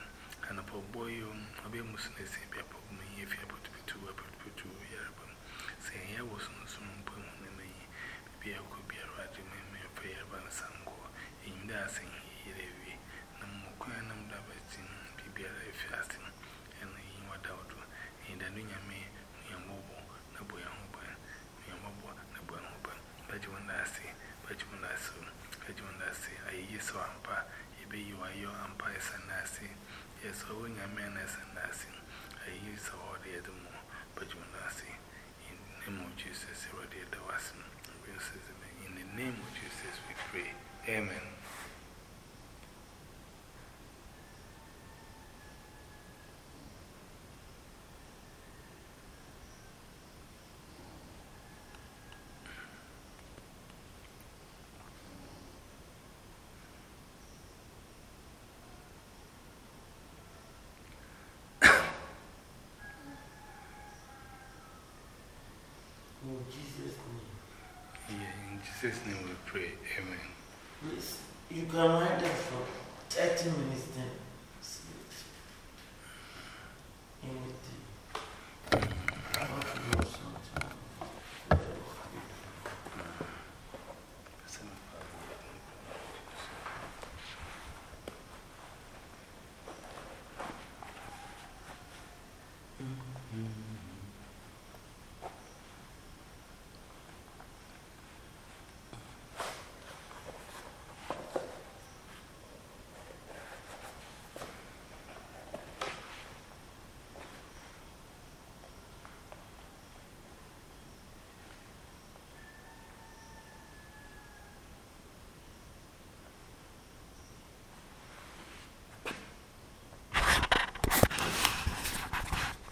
And a poor boy, I'll be Muslims if you put me to a put to Yarabam. Say, I was on some point on the may be a could be a right in my prayer by Sanko. In that saying, Jesus' name. Yeah, in Jesus' name we pray. Amen. Yes, you can wind up for 30 minutes then.